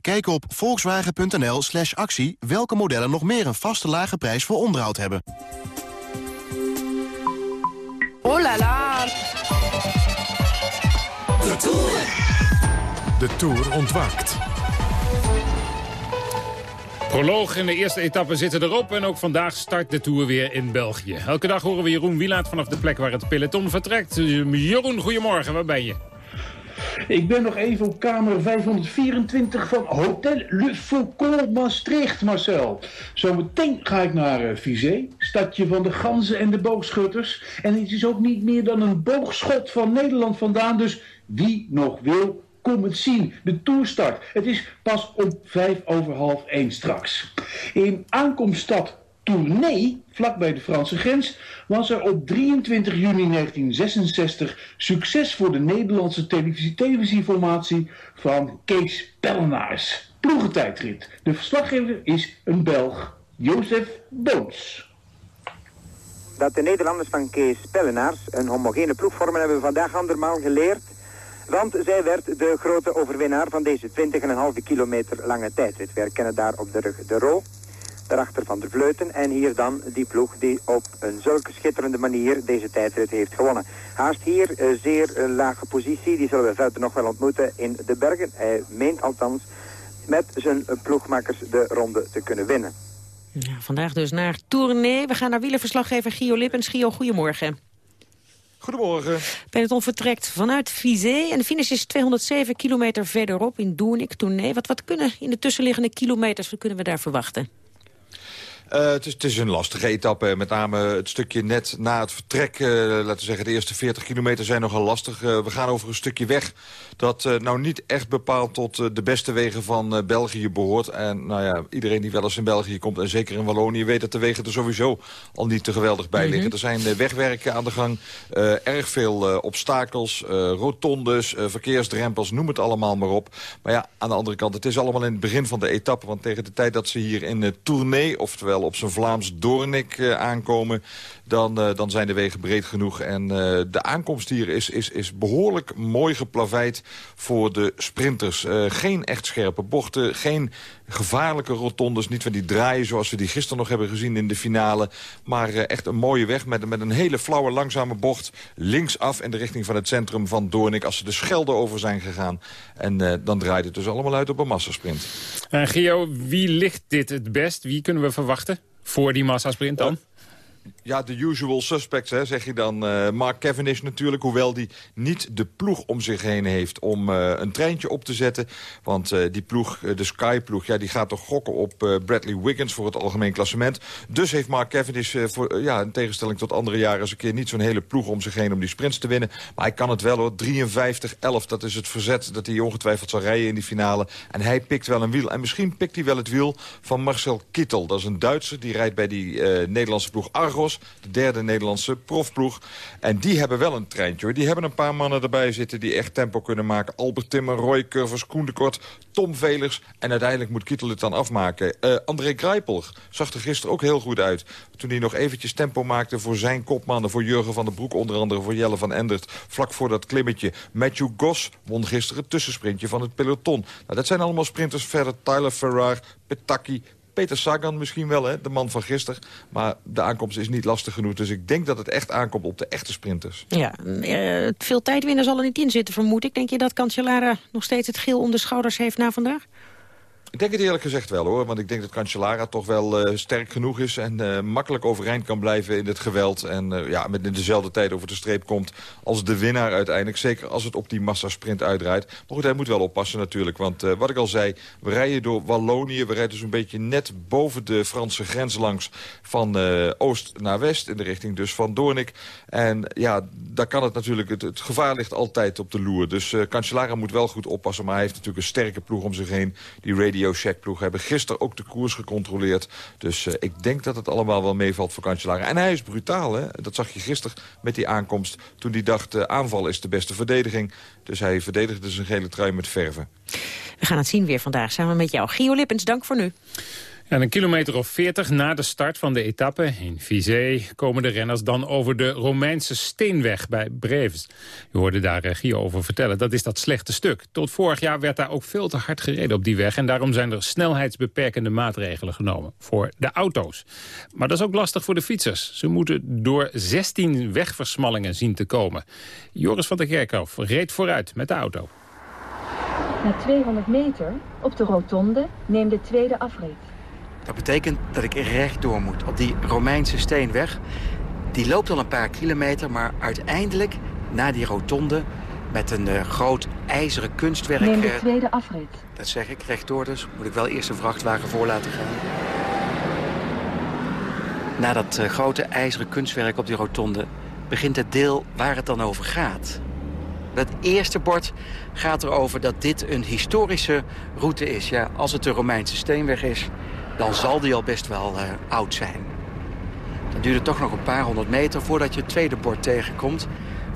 Kijk op volkswagen.nl slash actie welke modellen nog meer een vaste lage prijs voor onderhoud hebben. Oh la la! De Tour. De Tour ontwaakt. Proloog in de eerste etappe zitten erop en ook vandaag start de Tour weer in België. Elke dag horen we Jeroen Wielaert vanaf de plek waar het peloton vertrekt. Jeroen, goedemorgen, waar ben je? Ik ben nog even op kamer 524 van Hotel Le Faucon Maastricht, Marcel. Zometeen ga ik naar uh, Vizé, stadje van de ganzen en de boogschutters. En het is ook niet meer dan een boogschot van Nederland vandaan, dus wie nog wil, kom het zien. De toerstart. Het is pas om vijf over half één straks. In aankomststad Tournai, vlakbij de Franse grens, was er op 23 juni 1966 succes voor de Nederlandse televisie televisieformatie van Kees Pellenaars. Ploegentijdrit. De verslaggever is een Belg, Jozef Boons. Dat de Nederlanders van Kees Pellenaars een homogene ploeg vormen hebben we vandaag andermaal geleerd. Want zij werd de grote overwinnaar van deze 20,5 kilometer lange tijdrit. We herkennen daar op de rug de Ro, daarachter van de Vleuten en hier dan die ploeg die op een zulke schitterende manier deze tijdrit heeft gewonnen. Haast hier uh, zeer uh, lage positie, die zullen we verder nog wel ontmoeten in de bergen. Hij meent althans met zijn ploegmakers de ronde te kunnen winnen. Vandaag dus naar Tournai. We gaan naar wielerverslaggever Gio Lippens. Gio, goedemorgen. Goedemorgen. Peloton vertrekt vanuit Vizé en de finish is 207 kilometer verderop in Doornik, Tournai. Wat, wat kunnen in de tussenliggende kilometers, wat kunnen we daar verwachten? Uh, het, is, het, is, een lastige etappe. Met name het stukje net na het vertrek. Uh, laten we zeggen, de eerste 40 kilometer zijn nogal lastig. Uh, we gaan over een stukje weg dat nou niet echt bepaald tot de beste wegen van België behoort. En nou ja, iedereen die wel eens in België komt, en zeker in Wallonië... weet dat de wegen er sowieso al niet te geweldig bij liggen. Mm -hmm. Er zijn wegwerken aan de gang. erg veel obstakels, rotondes, verkeersdrempels, noem het allemaal maar op. Maar ja, aan de andere kant, het is allemaal in het begin van de etappe. Want tegen de tijd dat ze hier in Tournai, oftewel op zijn Vlaams Doornik uh, aankomen... Dan, uh, dan zijn de wegen breed genoeg. En uh, de aankomst hier is, is, is behoorlijk mooi geplaveid voor de sprinters. geen echt scherpe bochten, geen gevaarlijke rotondes. Niet van die draaien zoals we die gisteren nog hebben gezien in de finale. Maar echt een mooie weg met, met een hele flauwe langzame bocht. Linksaf in de richting van het centrum van Doornik. Als ze de Schelde over zijn gegaan. En dan draait het dus allemaal uit op een massasprint. Gio, wie ligt dit het best? Wie kunnen we verwachten voor die massasprint dan? Ja, de usual suspects, hè, zeg je dan. Uh, Mark Cavendish natuurlijk, hoewel die niet de ploeg om zich heen heeft... om uh, een treintje op te zetten. Want uh, die ploeg, de Sky-ploeg, ja, die gaat toch gokken op Bradley Wiggins... voor het algemeen klassement. Dus heeft Mark Cavendish, voor, ja, in tegenstelling tot andere jaren... eens een keer niet zo'n hele ploeg om zich heen om die sprints te winnen. Maar hij kan het wel, hoor. 53-11, dat is het verzet dat hij ongetwijfeld zal rijden in die finale. En hij pikt wel een wiel. En misschien pikt hij wel het wiel van Marcel Kittel. Dat is een Duitser, die rijdt bij die Nederlandse ploeg Argos de derde Nederlandse profploeg. En die hebben wel een treintje hoor. Die hebben een paar mannen erbij zitten die echt tempo kunnen maken. Albert Timmer, Roy Curvers, Koen de Kort, Tom Velers. En uiteindelijk moet Kittel het dan afmaken. Uh, André Greipel zag er gisteren ook heel goed uit. Toen hij nog eventjes tempo maakte voor zijn kopmannen. Voor Jurgen van der Broek onder andere, voor Jelle van Endert. Vlak voor dat klimmetje. Matthew Goss won gisteren het tussensprintje van het peloton. Nou, dat zijn allemaal sprinters verder. Tyler Ferrar, Petaki, Peter Sagan misschien wel, hè, de man van gisteren. Maar de aankomst is niet lastig genoeg. Dus ik denk dat het echt aankomt op de echte sprinters. Ja, uh, veel tijd winnen zal er niet in zitten, vermoed ik. Denk je dat Cancellara nog steeds het geel om de schouders heeft na vandaag? Ik denk het eerlijk gezegd wel hoor. Want ik denk dat Cancellara toch wel uh, sterk genoeg is. En uh, makkelijk overeind kan blijven in het geweld. En uh, ja, met in dezelfde tijd over de streep komt als de winnaar uiteindelijk. Zeker als het op die massasprint uitdraait. Maar goed, hij moet wel oppassen natuurlijk. Want wat ik al zei, we rijden door Wallonië. We rijden dus een beetje net boven de Franse grens langs. Van oost naar west. In de richting dus van Doornik. En ja, daar kan het natuurlijk... Het, het gevaar ligt altijd op de loer. Dus Cancellara moet wel goed oppassen. Maar hij heeft natuurlijk een sterke ploeg om zich heen. Die radio Radio-checkploeg hebben gisteren ook de koers gecontroleerd. Dus uh, ik denk dat het allemaal wel meevalt voor Cancellara. En hij is brutaal, hè? dat zag je gisteren met die aankomst... toen hij dacht, uh, aanval is de beste verdediging. Dus hij verdedigde zijn gele trui met verven. We gaan het zien weer vandaag samen met jou. Gio Lippens, dank voor nu. En een kilometer of 40 na de start van de etappe in Vizé... komen de renners dan over de Romeinse Steenweg bij Breves. Je hoorde daar Gio over vertellen. Dat is dat slechte stuk. Tot vorig jaar werd daar ook veel te hard gereden op die weg... en daarom zijn er snelheidsbeperkende maatregelen genomen voor de auto's. Maar dat is ook lastig voor de fietsers. Ze moeten door 16 wegversmallingen zien te komen. Joris van der Kerkhoff reed vooruit met de auto. Na 200 meter op de rotonde neem de tweede afrit. Dat betekent dat ik rechtdoor moet op die Romeinse steenweg. Die loopt al een paar kilometer, maar uiteindelijk, na die rotonde... met een uh, groot ijzeren kunstwerk... Neem de tweede afrit. Dat zeg ik, rechtdoor dus. Moet ik wel eerst een vrachtwagen voor laten gaan. Na dat uh, grote ijzeren kunstwerk op die rotonde... begint het deel waar het dan over gaat. Het eerste bord gaat erover dat dit een historische route is. Ja, als het de Romeinse steenweg is, dan zal die al best wel uh, oud zijn. Dan duurt het toch nog een paar honderd meter voordat je het tweede bord tegenkomt.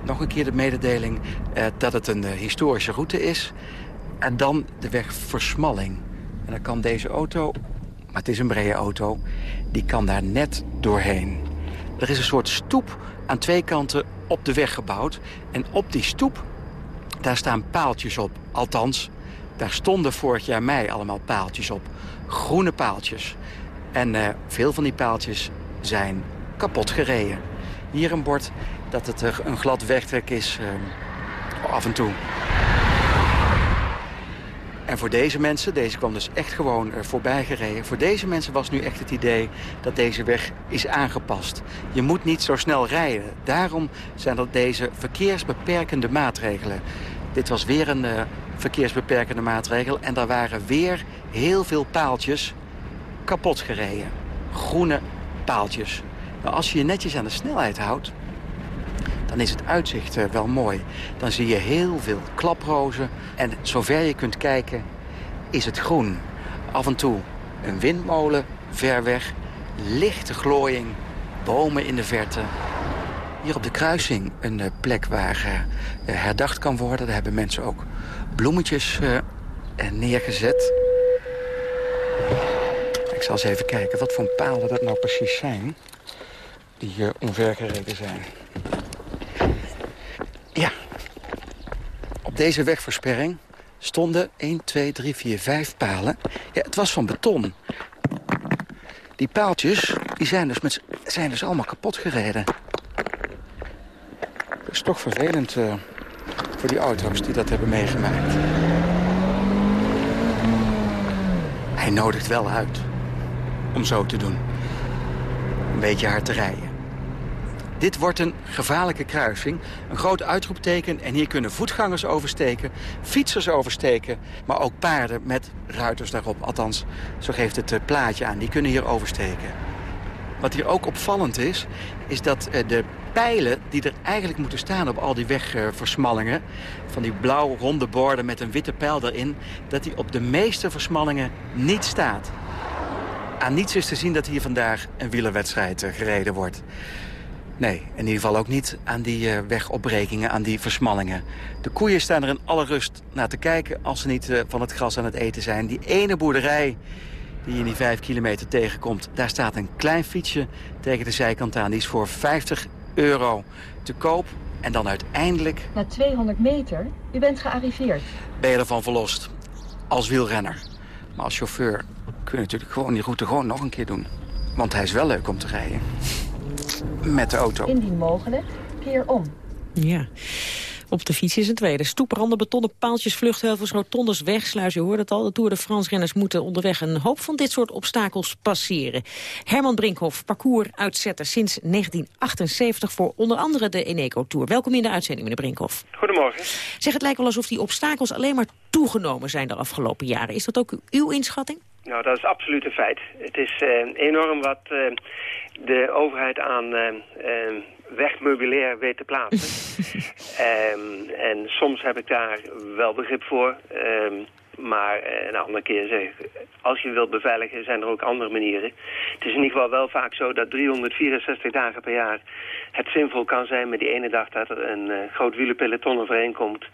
Nog een keer de mededeling uh, dat het een uh, historische route is. En dan de weg Versmalling. En dan kan deze auto, maar het is een brede auto, die kan daar net doorheen. Er is een soort stoep aan twee kanten op de weg gebouwd. En op die stoep, daar staan paaltjes op. Althans, daar stonden vorig jaar mei allemaal paaltjes op. Groene paaltjes. En uh, veel van die paaltjes zijn kapot gereden. Hier een bord dat het een glad wegtrek is uh, af en toe. En voor deze mensen, deze kwam dus echt gewoon voorbij gereden... voor deze mensen was nu echt het idee dat deze weg is aangepast. Je moet niet zo snel rijden. Daarom zijn dat deze verkeersbeperkende maatregelen. Dit was weer een verkeersbeperkende maatregel... en daar waren weer heel veel paaltjes kapot gereden. Groene paaltjes. Maar als je je netjes aan de snelheid houdt dan is het uitzicht uh, wel mooi. Dan zie je heel veel klaprozen en zover je kunt kijken is het groen. Af en toe een windmolen ver weg, lichte glooiing, bomen in de verte. Hier op de kruising een uh, plek waar uh, herdacht kan worden. Daar hebben mensen ook bloemetjes neergezet. Ik zal eens even kijken wat voor palen dat nou precies zijn. Die uh, omvergereden zijn. Ja. Op deze wegversperring stonden 1, 2, 3, 4, 5 palen. Ja, het was van beton. Die paaltjes die zijn, dus met, zijn dus allemaal kapot gereden. Dat is toch vervelend uh, voor die auto's die dat hebben meegemaakt. Hij nodigt wel uit om zo te doen. Een beetje hard te rijden. Dit wordt een gevaarlijke kruising. Een groot uitroepteken en hier kunnen voetgangers oversteken, fietsers oversteken... maar ook paarden met ruiters daarop. Althans, zo geeft het plaatje aan. Die kunnen hier oversteken. Wat hier ook opvallend is, is dat de pijlen die er eigenlijk moeten staan op al die wegversmallingen... van die blauw ronde borden met een witte pijl erin... dat die op de meeste versmallingen niet staat. Aan niets is te zien dat hier vandaag een wielerwedstrijd gereden wordt. Nee, in ieder geval ook niet aan die uh, wegopbrekingen, aan die versmallingen. De koeien staan er in alle rust naar te kijken als ze niet van het gras aan het eten zijn. Die ene boerderij die je in die vijf kilometer tegenkomt, daar staat een klein fietsje tegen de zijkant aan. Die is voor 50 euro te koop en dan uiteindelijk... Na 200 meter, u bent gearriveerd. Ben je ervan verlost, als wielrenner. Maar als chauffeur kun je natuurlijk gewoon die route gewoon nog een keer doen. Want hij is wel leuk om te rijden met de auto. Indien mogelijk, keer om. Ja. Op de fiets is een tweede. Stoepranden, betonnen paaltjes, vluchtheuvels, rotondes, wegsluis. Je hoort het al, de Tour de France-renners moeten onderweg een hoop van dit soort obstakels passeren. Herman Brinkhoff, parcoursuitzetter sinds 1978 voor onder andere de Eneco Tour. Welkom in de uitzending, meneer Brinkhoff. Goedemorgen. Zeg, het lijkt wel alsof die obstakels alleen maar toegenomen zijn de afgelopen jaren. Is dat ook uw inschatting? Nou, dat is absoluut een feit. Het is uh, enorm wat uh, de overheid aan uh, wegmeubilair weet te plaatsen. um, [LAUGHS] en soms heb ik daar wel begrip voor. Um, maar een andere keer zeg als je wilt beveiligen zijn er ook andere manieren. Het is in ieder geval wel vaak zo dat 364 dagen per jaar het zinvol kan zijn met die ene dag dat er een uh, groot wielenpeloton overeenkomt.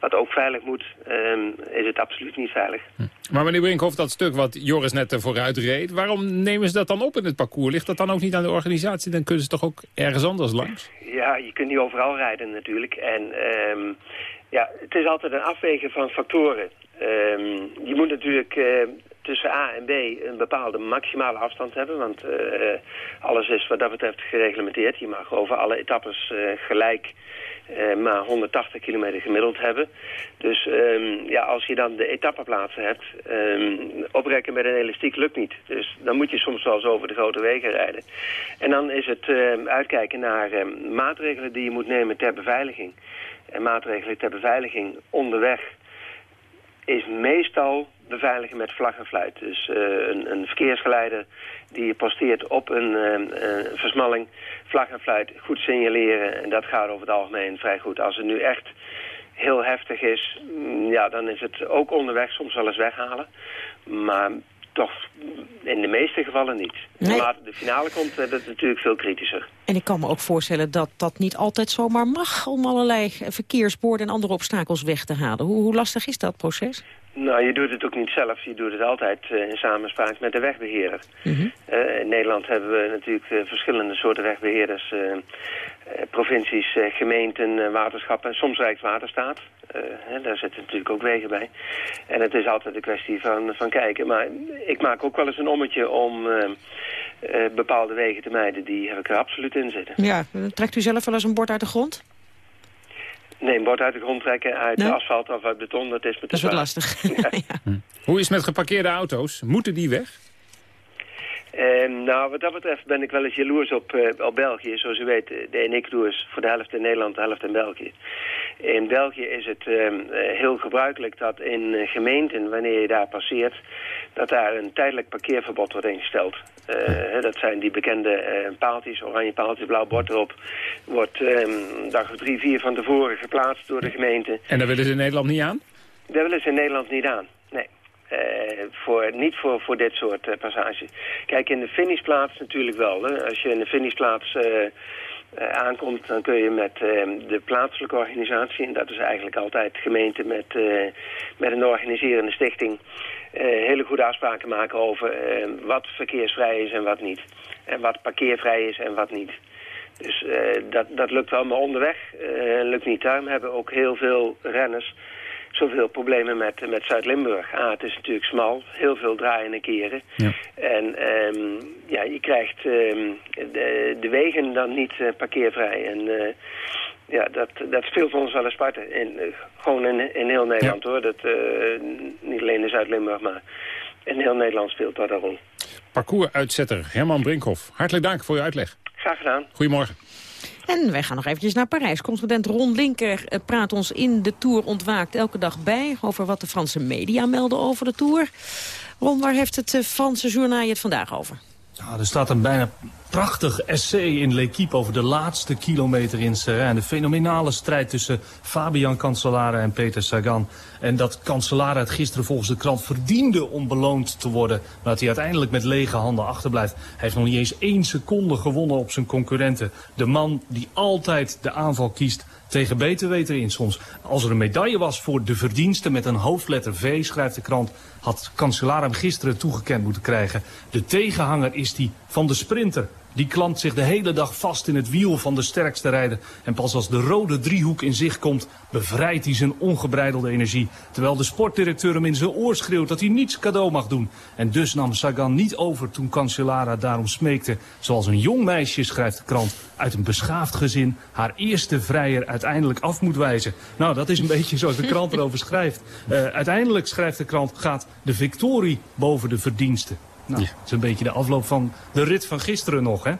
Wat ook veilig moet, um, is het absoluut niet veilig. Hm. Maar meneer Brinkhoff, dat stuk wat Joris net vooruit reed, waarom nemen ze dat dan op in het parcours? Ligt dat dan ook niet aan de organisatie? Dan kunnen ze toch ook ergens anders langs? Ja, je kunt niet overal rijden natuurlijk. En um, ja, het is altijd een afwegen van factoren. Um, je moet natuurlijk uh, tussen A en B een bepaalde maximale afstand hebben. Want uh, alles is wat dat betreft gereglementeerd. Je mag over alle etappes uh, gelijk maar 180 kilometer gemiddeld hebben. Dus um, ja, als je dan de etappeplaatsen hebt, um, oprekken met een elastiek lukt niet. Dus dan moet je soms wel eens over de grote wegen rijden. En dan is het uitkijken naar maatregelen die je moet nemen ter beveiliging. En maatregelen ter beveiliging onderweg is meestal beveiligen met vlag en fluit. Dus uh, een, een, verkeersgeleider die posteert op een uh, versmalling, vlag en fluit, goed signaleren. En dat gaat over het algemeen vrij goed. Als er nu echt heel heftig is, mm, ja, dan is het ook onderweg soms wel eens weghalen. Maar toch in de meeste gevallen niet. Nee. De finale komt, uh, dat is natuurlijk veel kritischer. En ik kan me ook voorstellen dat dat niet altijd zomaar mag... om allerlei verkeersborden en andere obstakels weg te halen. Hoe, hoe lastig is dat proces? Nou, je doet het ook niet zelf. Je doet het altijd uh, in samenspraak met de wegbeheerder. Mm -hmm. uh, in Nederland hebben we natuurlijk uh, verschillende soorten wegbeheerders. provincies, gemeenten, waterschappen en soms Rijkswaterstaat. Hè, daar zitten natuurlijk ook wegen bij. En het is altijd een kwestie van, van kijken. Maar ik maak ook wel eens een ommetje om bepaalde wegen te mijden. Die heb ik er absoluut in zitten. Ja, trekt u zelf wel eens een bord uit de grond? Nee, een bord uit de grond trekken, uit nee? asfalt of uit beton, dat is me te Dat is wat lastig. [LAUGHS] Ja. ja. Hoe is het met geparkeerde auto's? Moeten die weg? Uh, nou, wat dat betreft ben ik wel eens jaloers op, uh, op België. Zoals u weet, de NIC-tours voor de helft in Nederland, de helft in België. In België is het uh, heel gebruikelijk dat in gemeenten, wanneer je daar passeert... dat daar een tijdelijk parkeerverbod wordt ingesteld. Dat zijn die bekende paaltjes, oranje paaltjes, blauw bord erop. Wordt um, dag of drie, vier van tevoren geplaatst door de gemeente. En daar willen ze in Nederland niet aan? Daar willen ze in Nederland niet aan. Uh, voor, niet voor, voor dit soort uh, passages. Kijk, in de finishplaats natuurlijk wel. Hè. Als je in de finishplaats uh, aankomt, dan kun je met de plaatselijke organisatie... en dat is eigenlijk altijd gemeente met, met een organiserende stichting... hele goede afspraken maken over wat verkeersvrij is en wat niet. En wat parkeervrij is en wat niet. Dus dat, dat lukt wel, maar onderweg lukt niet. Daarom hebben ook heel veel renners zoveel problemen met, met Zuid-Limburg. Ah, het is natuurlijk smal, heel veel draaiende keren. Ja. En um, ja, je krijgt um, de, de, wegen dan niet uh, parkeervrij. En uh, ja, dat, dat speelt voor ons wel eens parten. In, uh, gewoon in, in heel Nederland ja. hoor. Dat, niet alleen in Zuid-Limburg, maar in heel Nederland speelt dat een rol. Parcoursuitzetter Herman Brinkhoff, hartelijk dank voor uw uitleg. Graag gedaan. Goedemorgen. En wij gaan nog eventjes naar Parijs. Correspondent Ron Linker praat ons in de Tour ontwaakt elke dag bij... over wat de Franse media melden over de Tour. Ron, waar heeft het Franse journaal het vandaag over? Ja, er staat een bijna prachtig essay in L'Equipe over de laatste kilometer in Serrain. De fenomenale strijd tussen Fabian Cancellara en Peter Sagan. En dat Cancellara het gisteren volgens de krant verdiende om beloond te worden. Maar dat hij uiteindelijk met lege handen achterblijft. Hij heeft nog niet eens één seconde gewonnen op zijn concurrenten. De man die altijd de aanval kiest tegen beter weten in soms. Als er een medaille was voor de verdiensten met een hoofdletter V, schrijft de krant, had Cancellara hem gisteren toegekend moeten krijgen. De tegenhanger is die van de sprinter. Die klampt zich de hele dag vast in het wiel van de sterkste rijder. En pas als de rode driehoek in zicht komt, bevrijdt hij zijn ongebreidelde energie. Terwijl de sportdirecteur hem in zijn oor schreeuwt dat hij niets cadeau mag doen. En dus nam Sagan niet over toen Cancellara daarom smeekte. Zoals een jong meisje, schrijft de krant, uit een beschaafd gezin haar eerste vrijer uiteindelijk af moet wijzen. Nou, dat is een [LAUGHS] beetje zoals de krant erover schrijft. Uh, uiteindelijk, schrijft de krant, gaat de victorie boven de verdiensten. Nou, ja. dat is een beetje de afloop van de rit van gisteren nog, hè?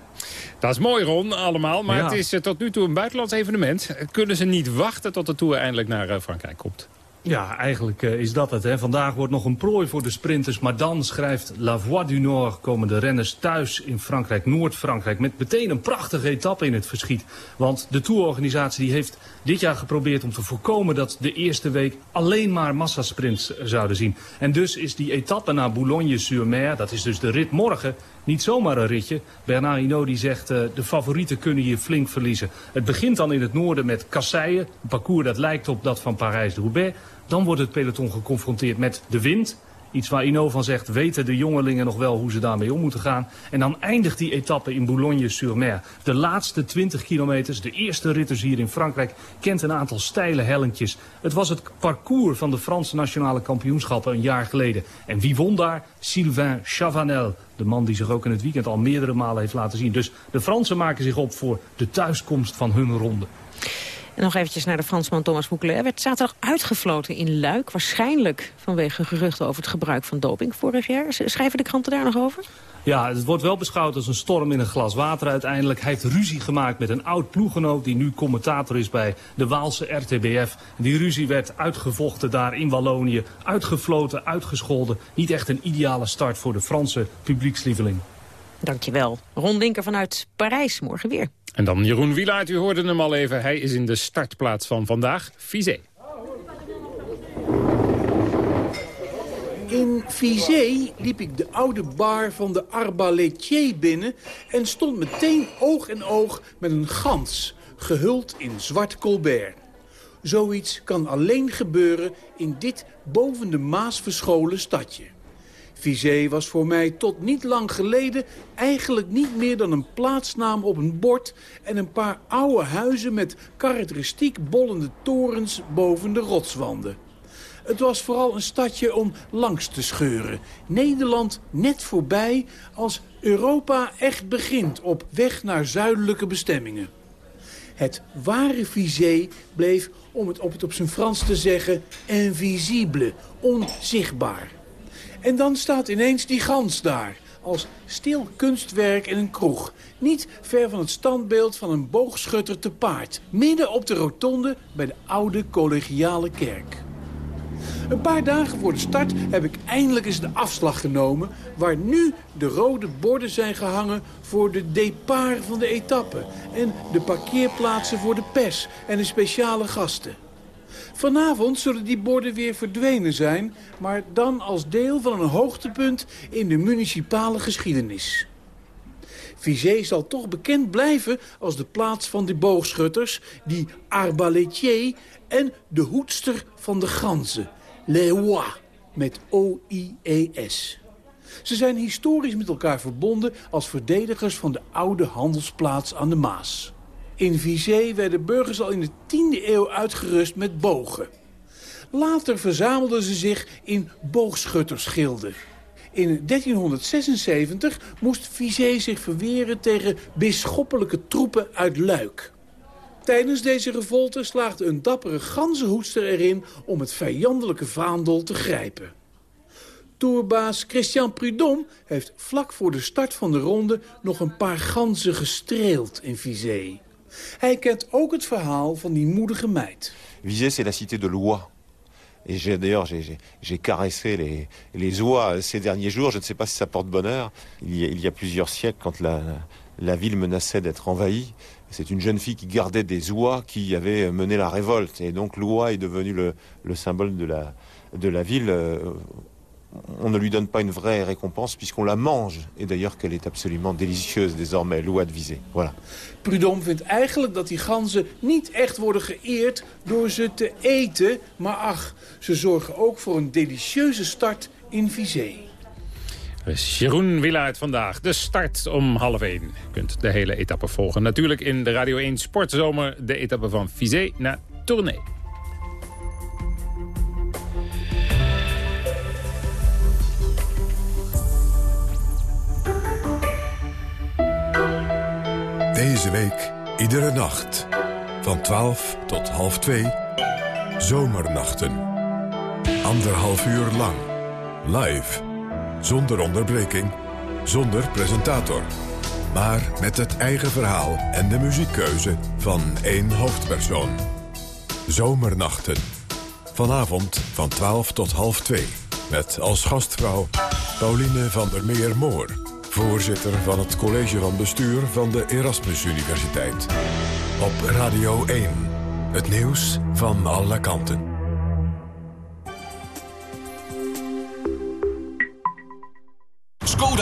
Dat is mooi, Ron, allemaal. Maar ja. het is uh, tot nu toe een buitenlands evenement. Kunnen ze niet wachten tot de Tour eindelijk naar uh, Frankrijk komt? Ja, eigenlijk uh, is dat het. Hè. Vandaag wordt nog een prooi voor de sprinters. Maar dan schrijft La Voix du Nord komen de renners thuis in Frankrijk, Noord-Frankrijk. Met meteen een prachtige etappe in het verschiet. Want de tourorganisatie die heeft dit jaar geprobeerd om te voorkomen dat de eerste week alleen maar massasprints zouden zien. En dus is die etappe naar Boulogne-sur-Mer, dat is dus de rit morgen, niet zomaar een ritje. Bernard Hinault die zegt, uh, de favorieten kunnen hier flink verliezen. Het begint dan in het noorden met Kasseien, een parcours dat lijkt op dat van Parijs-Roubaix. Dan wordt het peloton geconfronteerd met de wind. Iets waar Ino van zegt, weten de jongelingen nog wel hoe ze daarmee om moeten gaan. En dan eindigt die etappe in Boulogne-sur-Mer. De laatste 20 kilometers, de eerste ritters hier in Frankrijk, kent een aantal steile hellentjes. Het was het parcours van de Franse nationale kampioenschappen een jaar geleden. En wie won daar? Sylvain Chavanel. De man die zich ook in het weekend al meerdere malen heeft laten zien. Dus de Fransen maken zich op voor de thuiskomst van hun ronde. En nog eventjes naar de Fransman Thomas. Hij werd zaterdag uitgefloten in Luik. Waarschijnlijk vanwege geruchten over het gebruik van doping vorig jaar. Schrijven de kranten daar nog over? Ja, het wordt wel beschouwd als een storm in een glas water uiteindelijk. Hij heeft ruzie gemaakt met een oud ploeggenoot die nu commentator is bij de Waalse RTBF. Die ruzie werd uitgevochten daar in Wallonië. Uitgefloten, uitgescholden. Niet echt een ideale start voor de Franse publiekslieveling. Dankjewel. Ron Linker vanuit Parijs. Morgen weer. En dan Jeroen Wielaert, u hoorde hem al even. Hij is in de startplaats van vandaag, Fizé. In Fizé liep ik de oude bar van de Arbaletier binnen... en stond meteen oog in oog met een gans, gehuld in zwart colbert. Zoiets kan alleen gebeuren in dit boven de Maas verscholen stadje. Vizé was voor mij tot niet lang geleden eigenlijk niet meer dan een plaatsnaam op een bord... en een paar oude huizen met karakteristiek bollende torens boven de rotswanden. Het was vooral een stadje om langs te scheuren. Nederland net voorbij als Europa echt begint op weg naar zuidelijke bestemmingen. Het ware visé bleef, om het op het op zijn Frans te zeggen, invisible, onzichtbaar. En dan staat ineens die gans daar, als stil kunstwerk in een kroeg. Niet ver van het standbeeld van een boogschutter te paard. Midden op de rotonde bij de oude collegiale kerk. Een paar dagen voor de start heb ik eindelijk eens de afslag genomen... waar nu de rode borden zijn gehangen voor de départ van de etappe... en de parkeerplaatsen voor de pers en de speciale gasten. Vanavond zullen die borden weer verdwenen zijn... maar dan als deel van een hoogtepunt in de municipale geschiedenis. Vizé zal toch bekend blijven als de plaats van de boogschutters... die arbaletier en de hoedster van de ganzen, Leois, met O-I-E-S. Ze zijn historisch met elkaar verbonden als verdedigers van de oude handelsplaats aan de Maas. In Vizé werden burgers al in de 10e eeuw uitgerust met bogen. Later verzamelden ze zich in boogschuttersgilden. In 1376 moest Vizé zich verweren tegen bisschoppelijke troepen uit Luik. Tijdens deze revolte slaagde een dappere ganzenhoedster erin om het vijandelijke vaandel te grijpen. Tourbaas Christian Prudhomme heeft vlak voor de start van de ronde nog een paar ganzen gestreeld in Vizé. Hij kent ook het verhaal van die moedige meid. Vizé, c'est la cité de loi. Et d'ailleurs j'ai caressé les, oies ces derniers jours. Je ne sais pas si ça porte bonheur. Il y a, plusieurs siècles, quand la, ville menaçait d'être envahie, c'est une jeune fille qui gardait des oies qui avaient mené la révolte. Et donc l'oie est devenu le, le, symbole de la, de la ville. On ne lui donne pas une vraie récompense puisqu'on la mange. Et d'ailleurs qu'elle est absolument délicieuse désormais, l'oie de visée. Voilà. Prudhomme vindt eigenlijk dat die ganzen niet echt worden geëerd door ze te eten. Maar ach, ze zorgen ook voor een delicieuze start in Vizé. Jeroen Willaert vandaag. De start om half 1. Je kunt de hele etappe volgen. Natuurlijk in de Radio 1 Sportzomer. De etappe van Vizé naar Tournai. Deze week, iedere nacht. Van 12 tot half 2. Zomernachten. Anderhalf uur lang. Live. Zonder onderbreking. Zonder presentator. Maar met het eigen verhaal en de muziekkeuze van één hoofdpersoon. Zomernachten. Vanavond van 12 tot half 2. Met als gastvrouw Pauline van der Meer-Moor voorzitter van het college van bestuur van de Erasmus Universiteit. Op Radio 1, het nieuws van alle kanten.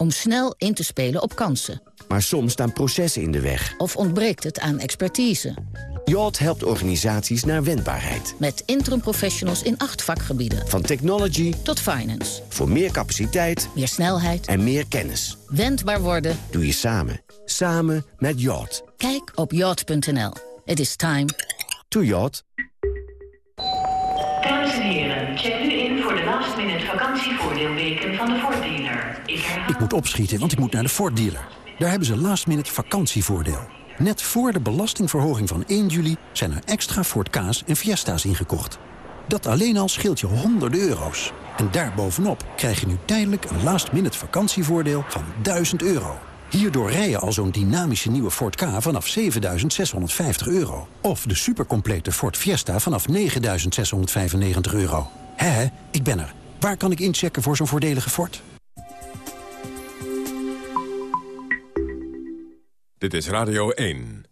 Om snel in te spelen op kansen. Maar soms staan processen in de weg. Of ontbreekt het aan expertise. Yacht helpt organisaties naar wendbaarheid. Met interim professionals in acht vakgebieden. Van technology tot finance. Voor meer capaciteit. Meer snelheid. En meer kennis. Wendbaar worden. Doe je samen. Samen met Yacht. Kijk op yacht.nl. It is time to yacht. Dames en heren, check nu in voor de last minute vakantievoordeelweken van de. Ik, ik moet opschieten, want ik moet naar de Ford dealer. Daar hebben ze last minute vakantievoordeel. Net voor de belastingverhoging van 1 juli zijn er extra Ford Ka's en Fiesta's ingekocht. Dat alleen al scheelt je honderden euro's. En daarbovenop krijg je nu tijdelijk een last-minute vakantievoordeel van 1000 euro. Hierdoor rij je al zo'n dynamische nieuwe Ford K vanaf 7.650 euro. Of de supercomplete Ford Fiesta vanaf 9.695 euro. Hé, ik ben er. Waar kan ik inchecken voor zo'n voordelige Ford? Dit is Radio 1.